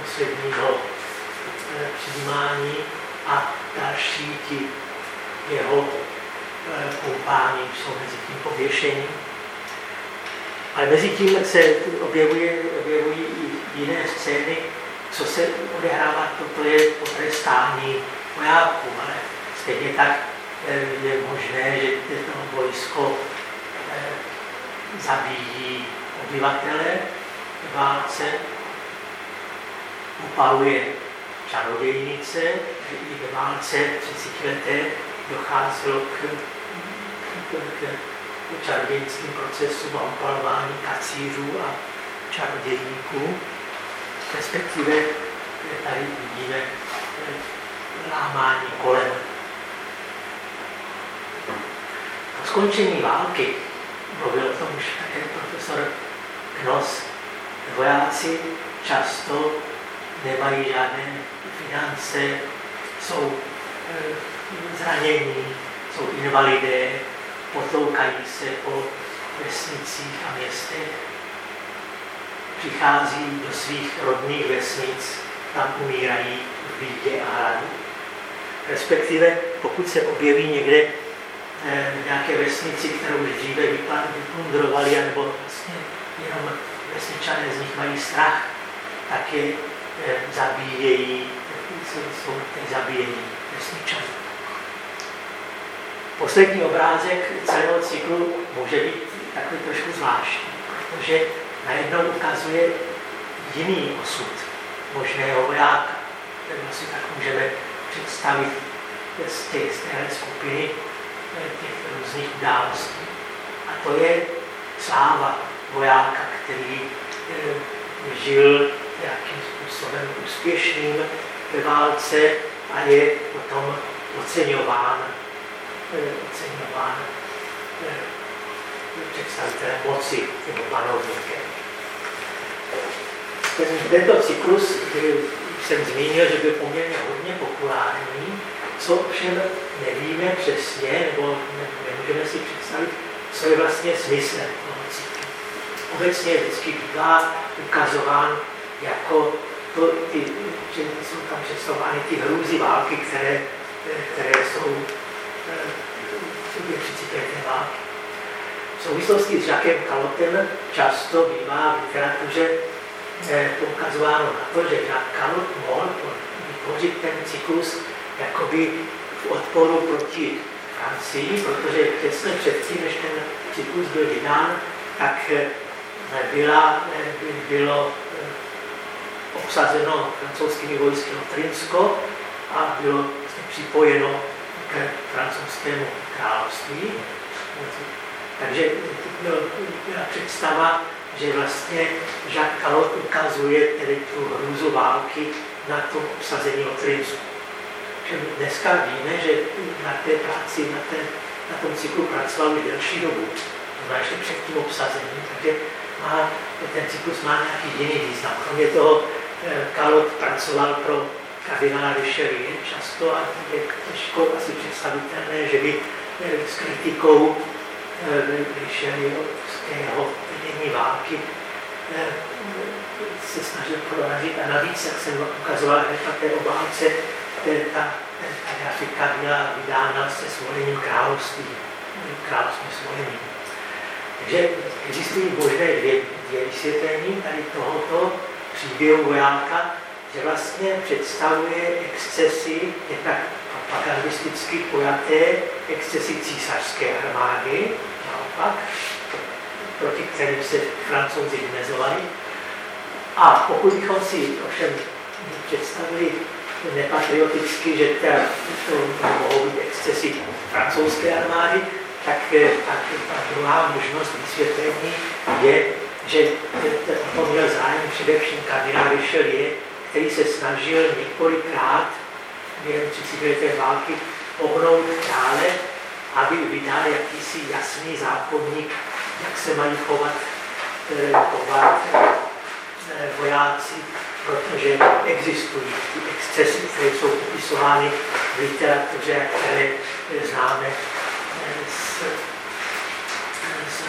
posledního přijímání a další ti jeho koupání jsou mezi tím pověšením. Ale mezi tím se objevuje, objevují i jiné scény, co se odehrává, toto je potrestání vojáků, ale stejně tak je možné, že to vojsko zabíjí obyvatele válce, upaluje čarodějnice, že i ve válce 30 leté docházelo k, k, k čarodějnickým procesům a upalování kacířů a čarodějníků. Respektive tady vidíme lámání kolem. Po skončení války mluvil o tom už také profesor Knos. Vojáci často nemají žádné finance, jsou e, zranění, jsou invalidé, potloukají se po vesnicích a městech, přichází do svých rodných vesnic, tam umírají v bídě a hladu. Respektive, pokud se objeví někde Eh, nějaké vesnici, kterou už dříve vyplundrovali, nebo vlastně jenom vesničané z nich mají strach, tak je eh, zabíjejí, jsou teď zabíjení vesničané. Poslední obrázek celého cyklu může být takový trošku zvláštní, protože najednou ukazuje jiný osud možného vojáka, který si tak můžeme představit z té, skupiny těch různých událostí. A to je sláva vojáka, který eh, žil nějakým způsobem úspěšným ve válce a je potom oceňován, eh, oceňován eh, představitelem moci nebo panovníkem. Tento cyklus, který jsem zmínil, že byl poměrně hodně populární, co všem nevíme přesně, nebo nemůžeme si představit, co je vlastně smyslem toho cyklu. Obecně vždycky bývá ukazován jako to, ty, že jsou tam představovány ty hrůzy války, které, které jsou v té války. V souvislosti s Jacques Kalotem často bývá v literatuře eh, poukazováno na to, že Jacques Kalot mohl vytvořit ten cyklus jakoby v odporu proti Francii, protože těsně předtím, než ten cyklus byl vydán, tak byla, bylo obsazeno francouzskými vojsky Trinsko a bylo vlastně připojeno k francouzskému království. Takže byla představa, že vlastně Jacques Calot ukazuje tedy tu hrůzu války na tom obsazení Lotrinsku. Dneska víme, že na té práci, na, ten, na tom cyklu pracovali delší dobu, ještě před tím obsazením, takže má, ten cyklus má nějaký jiný význam. Kromě toho Kalot eh, pracoval pro kardinála Richelieu často a je těžko asi představitelné, že by eh, s kritikou eh, Richelieuského vedení války se snažil prorazit a navíc, jak jsem ukazoval hned na té obálce, ta, ta grafika byla vydána se svolením království, království svolením. Takže existují možné dvě, dvě vysvětlení tady tohoto příběhu vojáka, že vlastně představuje excesy, jednak propagandisticky pojaté excesy císařské armády, naopak, proti kterým se francouzi vymezovali. A pokud bychom si ovšem představili nepatrioticky, že to mohou být excesy francouzské armády, tak, eh, tak ta druhá možnost vysvětlení je, že to měl zájem především kardinál Richelieu, který se snažil několikrát během 30 války ohnout krále, aby vydal jakýsi jasný zákonník, jak se mají chovat, eh, chovat eh, vojáci, protože existují ty excesy, které jsou popisovány v literatuře, které známe z, z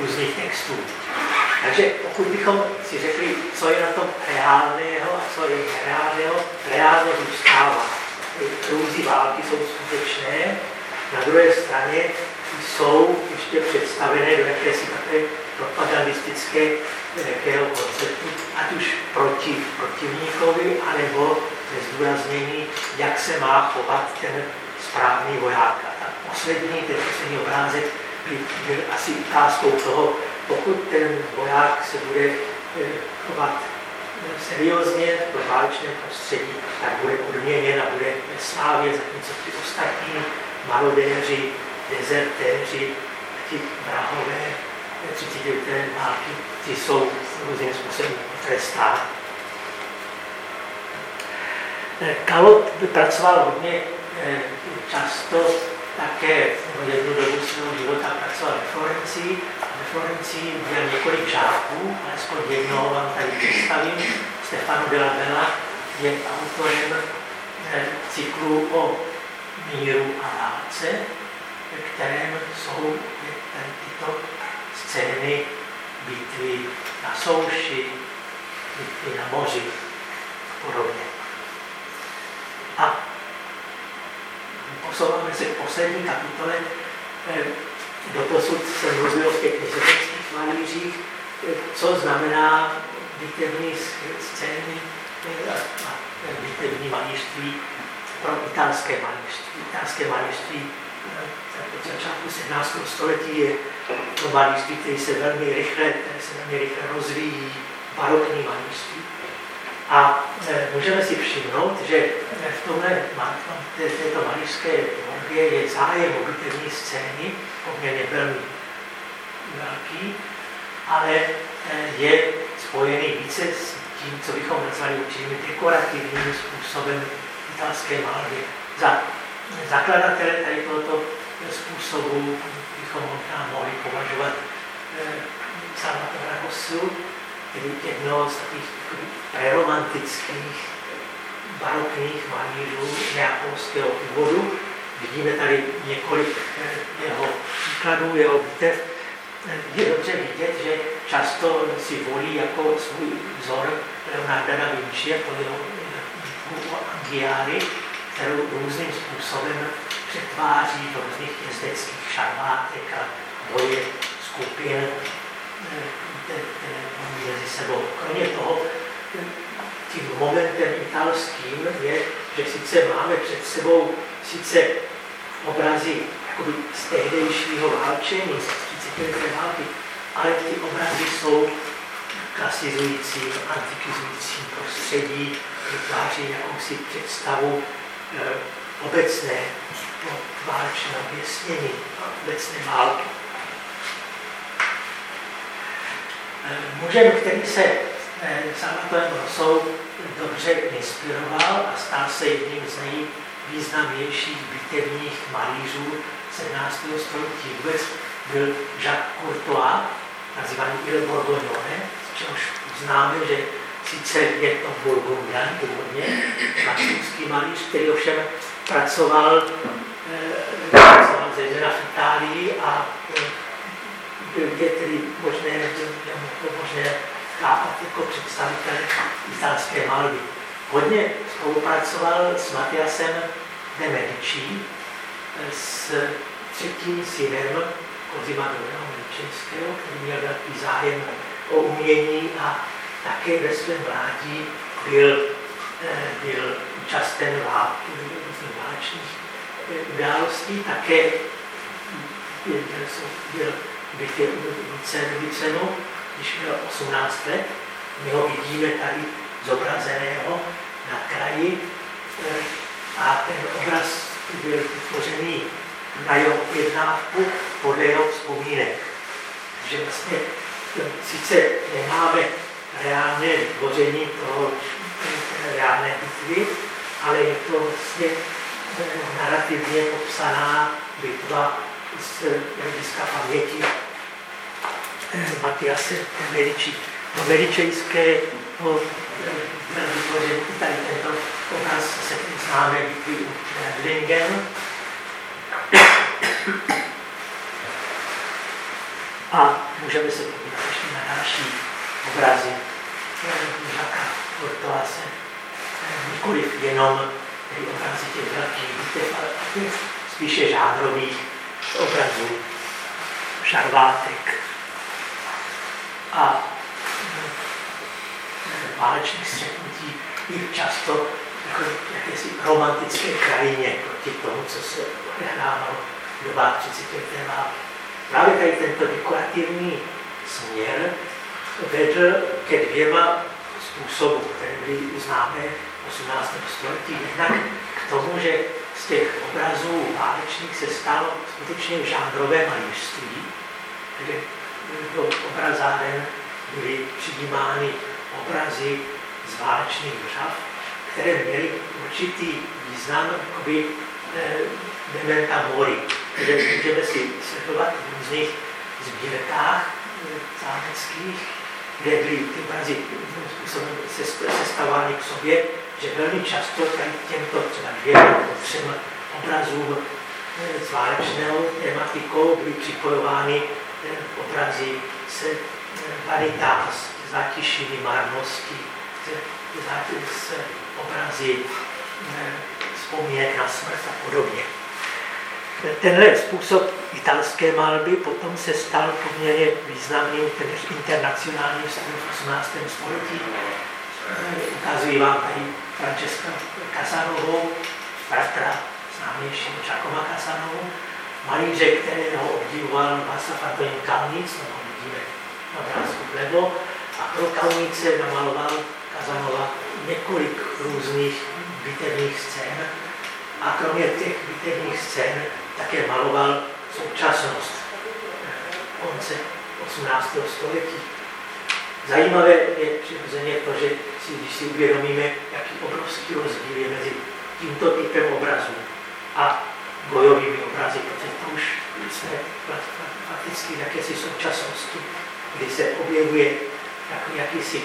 různých textů. Takže pokud bychom si řekli, co je na tom reálného a co je nereálného, reálně zůstává. Růzí války jsou skutečné, na druhé straně jsou ještě představené do jakési propagandistické jakého konceptu, ať už proti protivníkovi, anebo zdůraznění, jak se má chovat ten správný voják. A poslední, ten poslední obrázek byl asi ukázkou toho, pokud ten voják se bude eh, chovat eh, seriózně v válečném prostředí, tak bude odměněn a bude ve slávě, zatímco ty ostatní marodéři, dezertéři, ti vrahové 39. války, ty jsou různým způsobem trestáni. Eh, Kalot pracoval hodně často také jednu dobu svého života pracoval ve Florencii ve Florencii měl několik žáků, alespoň jednoho vám tady představím. Stefano de la Bella je autorem cyklu o míru a válce, ve kterém jsou tyto scény bitvy na souši, bitvy na moři a podobně. A posouváme se k poslední kapitole. Eh, doposud jsem mluvil o těch knižeckých malířích, eh, co znamená bitevní scény eh, a bitevní malířství pro italské malířství. Italské malířství od začátku 17. století je to malířství, které se velmi rychle, se velmi rychle rozvíjí, barokní malířství. A e, můžeme si všimnout, že v tomhle této malířské tvorbě je zájem o scény poměrně velmi velký, ale e, je spojený více s tím, co bychom nazvali určitým dekorativním způsobem italské malby. Za zakladatele tady tohoto způsobu bychom možná mohli považovat e, Salvatore Rossiu, který jednoho z takových preromantických barokních malířů neapolského původu. Vidíme tady několik eh, jeho příkladů, jeho bitev. Eh, je dobře vidět, že často si volí jako svůj vzor Leonarda da Vinci, jako jeho bitvu Angiáry, kterou různým způsobem přetváří do různých jezdeckých šarmátek a boje skupin mezi sebou. Kromě toho, tím momentem italským je, že sice máme před sebou sice obrazy jakoby z tehdejšího válčení, z 30. války, ale ty obrazy jsou klasizujícím, antikizujícím prostředí, vytváří jakousi představu e, obecné no, válečného věsnění, obecné války. E, mužem, který se e, Salvatorem Rosou dobře inspiroval a stal se jedním z nejvýznamnějších bitevních malířů 17. století vůbec, byl Jacques Courtois, nazývaný Il Borgognone, z čehož známe, že sice je to Burgundian původně, francouzský malíř, který ovšem pracoval, eh, pracoval zejména v Itálii a eh, je tedy možné, je to možné chápat jako představitel italské malby. Hodně spolupracoval s Matiasem de Medici, eh, s třetím synem Kozimadora Medičinského, který měl velký zájem o umění a také ve svém mládí byl, eh, byl účasten válečných eh, událostí, také byl, byl bytě vycenu, když měl 18 let. My ho vidíme tady zobrazeného na kraji eh, a ten obraz byl vytvořený na jeho objednávku podle jeho vzpomínek. Takže vlastně sice nemáme reálné vytvoření toho reálné bitvy, ale je to vlastně eh, narrativně popsaná bitva z hlediska paměti eh, Matiase Medici. No, Medičejské no, vytvoření tady tento obraz se známe bitvy u Lingen. A můžeme se podívat ještě na další obrazy Žaka Ortoase. Nikoliv jenom tedy obrazy těch velkých bitev, ale těch spíše žádrových obrazů, šarvátek a válečných střetnutí i často jako jakési romantické krajině proti tomu, co se odehrávalo v dobách 30. války. Právě tady tento dekorativní směr vedl ke dvěma způsobům, které byly známé v 18. století. Jednak k tomu, že z těch obrazů válečných se stalo skutečně žánrové malířství, kde do obrazáren byly přijímány obrazy z válečných řav, které měly určitý význam, jakoby eh, mementa mori, které můžeme si sledovat v různých sbírkách eh, zámeckých, kde byly ty obrazy způsobem sestavovány k sobě, že velmi často tady těmto třeba dvěma nebo třem obrazům s eh, válečnou tematikou byly připojovány obrazy se vanitas, zátišiny marnosti, s obrazy vzpomínek na smrt a podobně. Tenhle způsob italské malby potom se stal poměrně významným téměř internacionálním stavem v 18. století. Ukazují vám tady Francesca Casanovou, bratra známějšího Giacomo Casanovu, malíře, kterého obdivoval Václav Antonín Kalnic, no vidíme obrázku vlevo, a pro Kalnice namaloval Kazanova několik různých bitevních scén. A kromě těch bitevních scén také maloval současnost konce 18. století. Zajímavé je přirozeně to, že si, když si uvědomíme, jaký obrovský rozdíl je mezi tímto typem obrazů a bojovými obrazy, protože to už jsme fakticky v jakési současnosti, kdy se objevuje jako jakýsi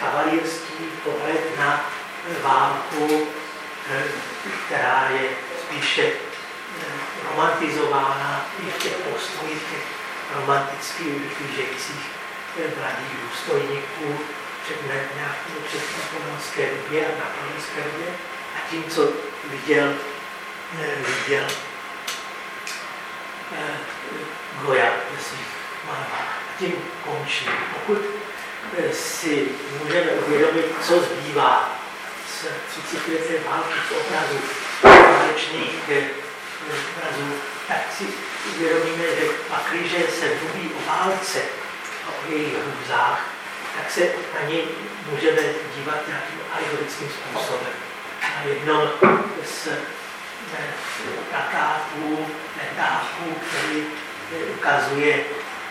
kavalírský pohled na válku, eh, která je spíše romantizována i v těch postojích těch romantických vyhlížejících mladých důstojníků před, před napoleonské době a napoleonské době. A tím, co viděl, viděl eh, Goya ve svých tím končí. Pokud eh, si můžeme uvědomit, co zbývá z 30 let války z obrazu válečných obrazů, tak si uvědomíme, že pak, když se mluví o válce a o jejich hrůzách, tak se na ně můžeme dívat nějakým alegorickým způsobem. Na jednom z plakátů, letáků, který ukazuje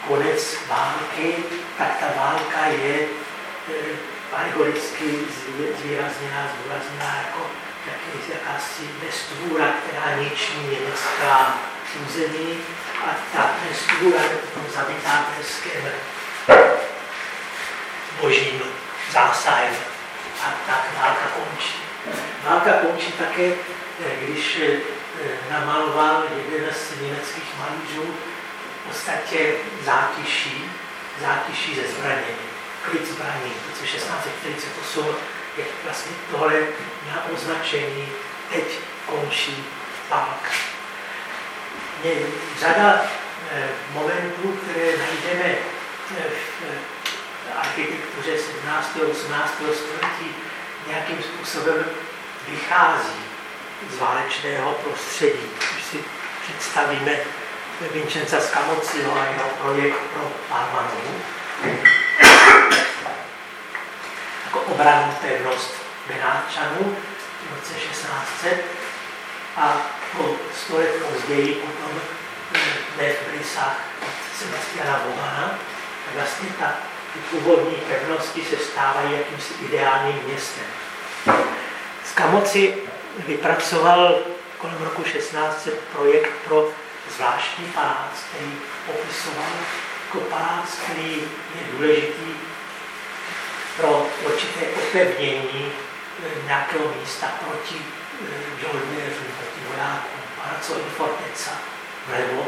konec války, tak ta válka je alegoricky zvýrazněná, zvýrazněná jako jakási nestvůra, která ničí německá území a ta nestvůra je potom zabitá bleskem božím zásahem. A tak válka končí. Válka končí také, eh, když eh, namaloval jeden z německých malířů podstatě zátiší, zátiší ze zbraněmi, klid zbraní, protože 1648 je vlastně tohle na označení, teď končí válka. Je řada eh, momentů, které najdeme v architektuře 17. a 18. století nějakým způsobem vychází z válečného prostředí. Když si představíme Vincenza Scamozziho a jeho projekt pro Parmanovu, jako obranu pevnost Benátčanů v roce 1600 a po sto let později potom ne v Brysách od Sebastiana Bogana, vlastně ta ty původní pevnosti se stávají jakýmsi ideálním městem. Skamoci vypracoval kolem roku 1600 projekt pro zvláštní palác, který popisoval jako palác, který je důležitý pro určité opevnění eh, nějakého místa proti eh, žoldnéřům, proti vojákům. Palazzo in Fortezza vlevo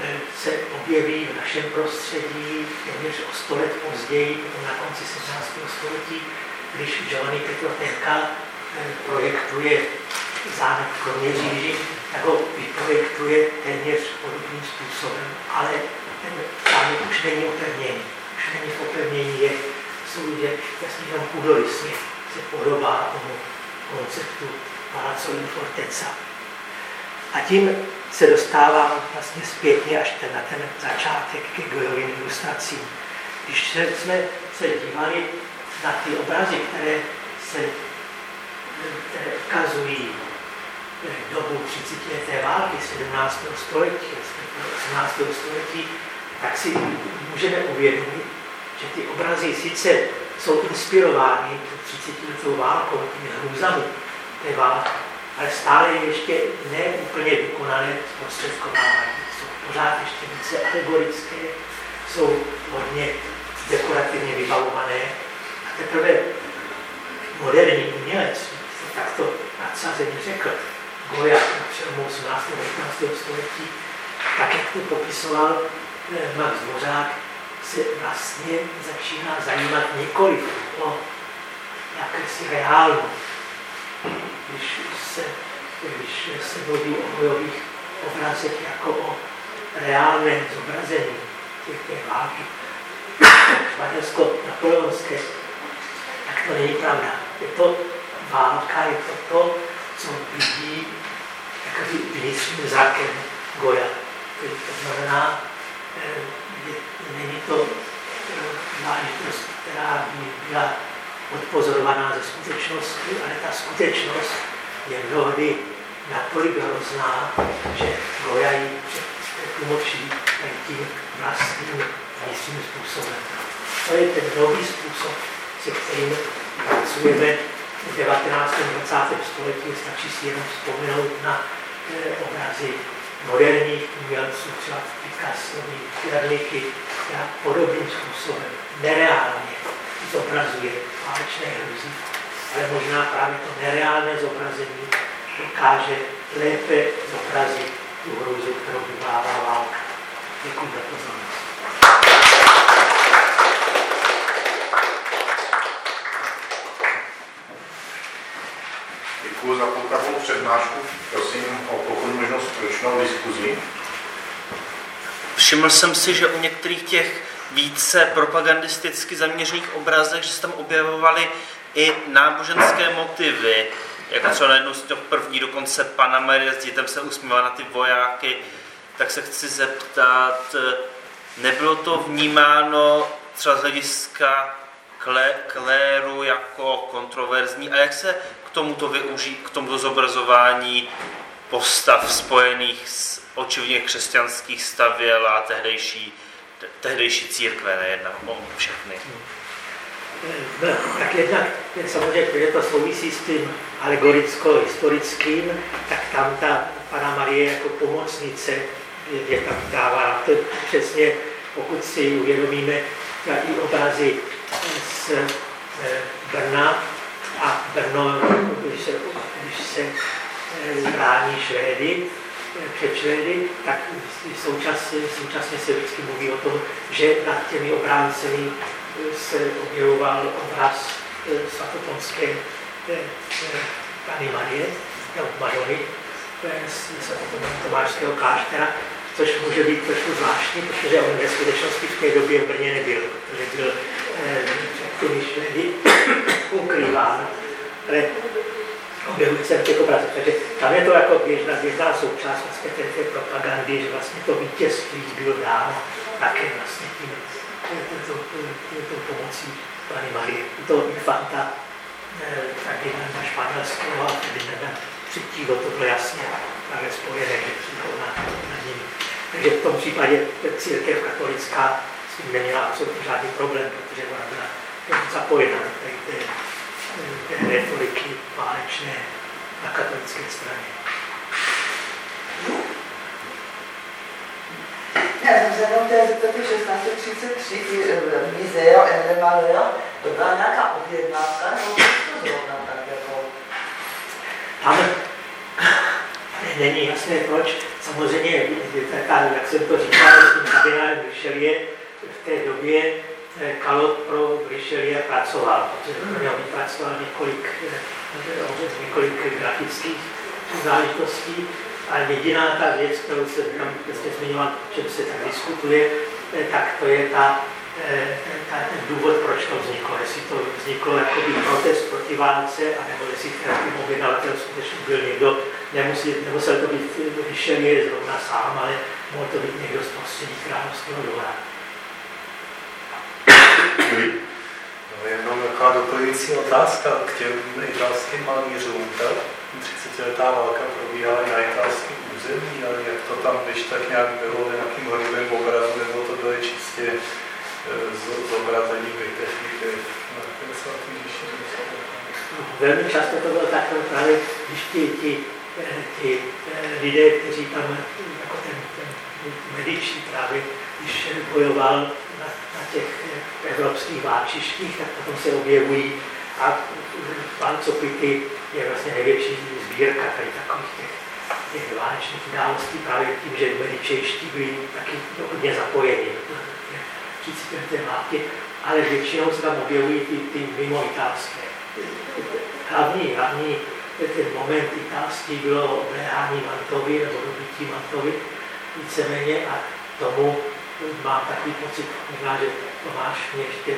Eh, se objeví v našem prostředí téměř o sto let později, na konci 17. století, když Giovanni Petrotenka eh, projektuje zámek v Kroměříži, tak ho vyprojektuje téměř podobným způsobem, ale ten zámek už není opevněný. Už není v opevnění, je, jsou lidé jasně tam půdorysně se podobá tomu konceptu Palazzo in Fortezza. A tím se dostávám vlastně zpětně až ten, na ten začátek ke Gojovým ilustracím. Když jsme se dívali na ty obrazy, které se které ukazují dobu 30 leté války 17. století, 18. století, tak si můžeme uvědomit, že ty obrazy sice jsou inspirovány 30 letou válkou, těmi hrůzami té války, ale stále ještě ne úplně dokonale zprostředkovávají. Jsou pořád ještě více alegorické, jsou hodně dekorativně vybavované. A teprve moderní umělec se takto nadsazeně řekl, Na přelomu 18. a 19. století, tak jak to popisoval eh, Max Dvořák, se vlastně začíná zajímat nikoliv o jakési reálnou když se, když se mluví o bojových obrazech jako o reálném zobrazení těch, těch války španělsko-napoleonské, tak to není pravda. Je to válka, je to to, co vidí takový vnitřním zrakem Goja. To znamená, eh, není to eh, záležitost, která by byla odpozorovaná ze skutečnosti, ale ta skutečnost je mnohdy natolik hrozná, že Goya ji tlumočí tím vlastním vnitřním způsobem. To je ten nový způsob, se kterým pracujeme v 19. 20. století. Stačí si jenom vzpomenout na eh, obrazy moderních umělců, třeba Picasso, Guerniky, která podobným způsobem, nereálně zobrazuje válečné hrůzy, ale možná právě to nereálné zobrazení dokáže lépe zobrazit tu hrůzu, kterou vyvolává válka. Děkuji za pozornost. Děkuji za poutavou přednášku. Prosím o pokud možnost stručnou diskuzi. Všiml jsem si, že u některých těch více propagandisticky zaměřených obrazech, že se tam objevovaly i náboženské motivy, jako třeba najednou z toho první dokonce Pana Marie s dětem se usmívá na ty vojáky, tak se chci zeptat, nebylo to vnímáno třeba z hlediska klé, kléru jako kontroverzní a jak se tomuto využít, k tomuto zobrazování postav spojených s očividně křesťanských stavěla tehdejší, tehdejší církve, nejedna o všechny. No, tak jednak samozřejmě, že to souvisí s tím alegoricko-historickým, tak tam ta Pana Marie jako pomocnice je tam dává. To přesně, pokud si uvědomíme, i obrazy z eh, Brna a Brno, když se, když se eh, brání Švédy, eh, před Švédy, tak současně, současně se vždycky mluví o tom, že nad těmi obráncemi se objevoval obraz svatoponské Pany Marie, nebo Madony, z Tomářského kláštera, což může být trošku zvláštní, protože on ve skutečnosti v té době v Brně nebyl, protože byl před těmi Švedy ukrýván. Ale objevuje se v těch obrazech. Takže tam je to jako běžná, běžná součást vlastně té, té propagandy, že vlastně to vítězství bylo dáno také vlastně tím, to pomocí Pany Marie. To infanta Ferdinanda španělského a Ferdinanda třetího, to bylo jasně právě spojené, že na, na nimi. Takže v tom případě církev katolická s tím neměla absolutně žádný problém, protože ona byla zapojena do té retoriky válečné na katolické straně. Já jsem se jenom zeptat, že 1633 Mizeo Enremalea, to byla nějaká objednávka, nebo to zrovna tak jako? Tam není jasné proč. Samozřejmě, jak jsem to říkal, kardinálem Richelieu v té době Kalot eh, pro Richelieu pracoval, protože pro něho vypracoval několik, eh, několik grafických záležitostí a jediná ta věc, kterou se tam vlastně zmiňoval, čem se tak diskutuje, eh, tak to je ta, ta, ten důvod, proč to vzniklo. Jestli to vzniklo jako protest proti válce, anebo jestli ten objednavatel skutečně byl někdo, nemusel, nemusel to být Richelieu zrovna sám, ale mohl to být někdo z prostředí královského dvora. No, jenom taková doplňující otázka. K těm italským malířům. Ta 30-letá válka probíhala na italském území, ale jak to tam, když tak nějak bylo v nějakým hrubém obrazu, nebo to bylo čistě e, zobrazení techniky na svatý Velmi často to bylo takhle právě, když ti, ti, ti lidé, kteří tam, jako ten, ten medičí právě, když bojoval na, na těch evropských váčištích, tak potom se objevují a pan Copity je vlastně největší sbírka tady takových těch, těch válečných událostí právě tím, že medičejští byli taky hodně zapojeni do té války, ale většinou se tam objevují ty, ty mimo italské. Hlavní, hlavní ten moment italský bylo obléhání Mantovy nebo dobytí Mantovy víceméně a tomu mám takový pocit, možná, že Tomáš mě ještě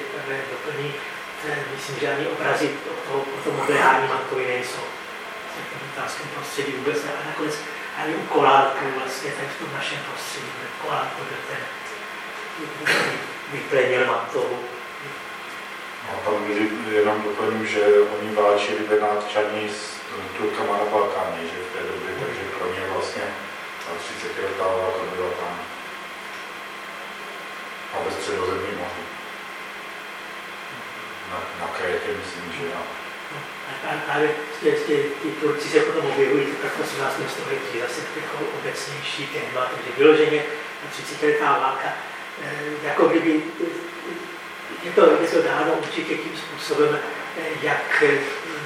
doplní, myslím, že ani obrazy o, to, o tom obléhání Mantovy nejsou. V italském prostředí vůbec ne. A nakonec ani u kolárku vlastně tady v tom našem prostředí, kolárku byl ten, vyplenil Mantovu. No, tam jenom doplním, že oni válčili Benátčani s Turkama na Balkáně, že v té době, takže pro mě vlastně 30 letá válka byla tam a ve středozemní moři. Na, na Krétě myslím, že jo. Ale ty Turci se potom objevují tak v 18. století zase jako obecnější téma, takže vyloženě 30 letá válka, eh, jako kdyby je to, je to dáno určitě tím způsobem, eh, jak,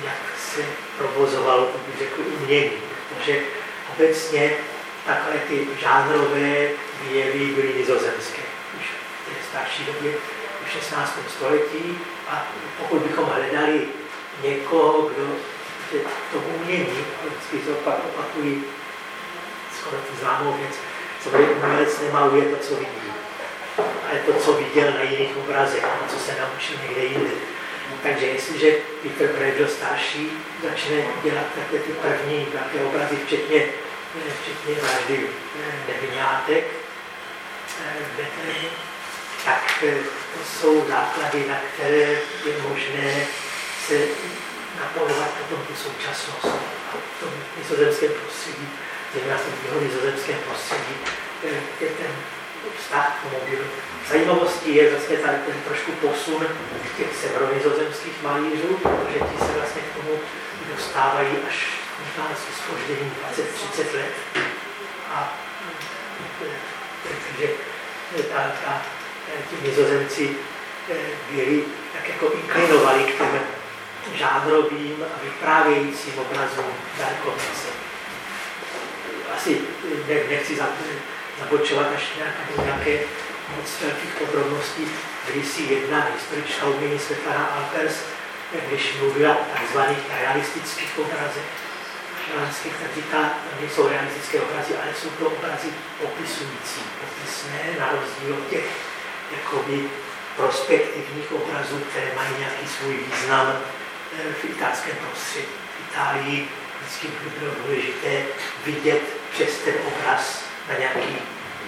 jak se provozovalo, to bych řekl, umění, protože obecně takhle ty žánrové jevy byly nizozemské už v té starší době, v 16. století a pokud bychom hledali někoho, kdo to umění, vždycky opakují skoro tu známou věc, co umělec nemaluje to, co vidí ale to, co viděl na jiných obrazech, to, co se naučil někde jinde. Takže jestliže Peter Bradl starší začne dělat takové ty první velké obrazy, včetně, včetně vraždy nevinátek, tak to jsou základy, na které je možné se napojovat potom tu současnost a v tom nizozemském prostředí, zejména v tom nizozemském prostředí, je ten vztah k mobilu. Zajímavostí je vlastně tady ten trošku posun těch severonizozemských malířů, protože ti se vlastně k tomu dostávají až možná s spožděním 20-30 let. A takže ta, ta, ti nizozemci byli tak jako inklinovali k těm žánrovým a vyprávějícím obrazům daleko více. Asi ne, nechci zabočovat až nějaké, nějaké moc velkých podrobností, kdy si jedna historička umění Svetlana Alpers, když mluvila o tzv. realistických obrazech, Šalanských, tak říká, nejsou realistické obrazy, ale jsou to obrazy popisující, popisné, na rozdíl od těch jakoby prospektivních obrazů, které mají nějaký svůj význam eh, v italském prostředí. V Itálii vždycky by bylo důležité vidět přes ten obraz na nějaký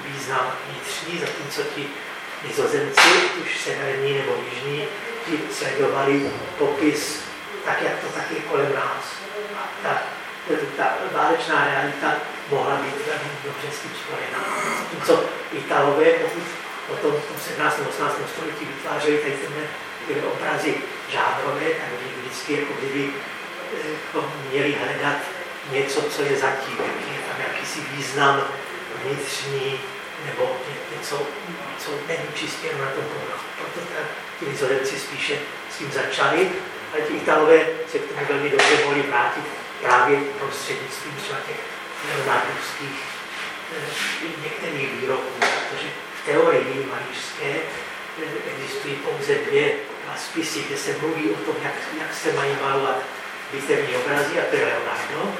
význam vnitřní, zatímco ti nizozemci, už severní nebo jižní, ti sledovali popis tak, jak to taky kolem nás. A ta, ta válečná realita mohla být velmi dobře s spojená. Zatímco Italové, pokud potom v tom 17. 18. století vytvářeli tady tyhle, tyhle obrazy žádrové, tak oni vždycky jako kdyby eh, měli hledat něco, co je zatím, je tam jakýsi význam vnitřní, nebo něco, co není čistě na tom povrchu. Proto ti nizozemci spíše s tím začali, ale ti Italové se k tomu velmi dobře mohli vrátit právě prostřednictvím třeba těch leonardovských eh, některých výroků, protože v teorii malířské eh, existují pouze dvě spisy, kde se mluví o tom, jak, jak se mají malovat bitevní obrazy, a to je Leonardo,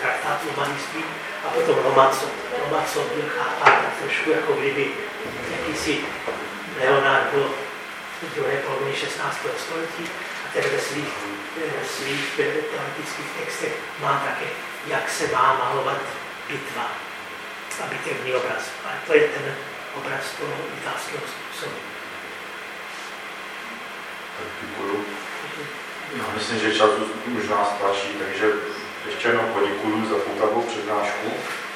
traktátu o malířství, a potom Romaco. Romaco byl chápán trošku jako kdyby jakýsi Leonardo v druhé polovině 16. století a ten ve svých, ve svých teoretických textech má také, jak se má malovat bitva a bitevní obraz. A to je ten obraz toho italského způsobu. Tak děkuju. Já myslím, že čas už nás tlačí, takže ještě jednou poděkuju za poutavou přednášku.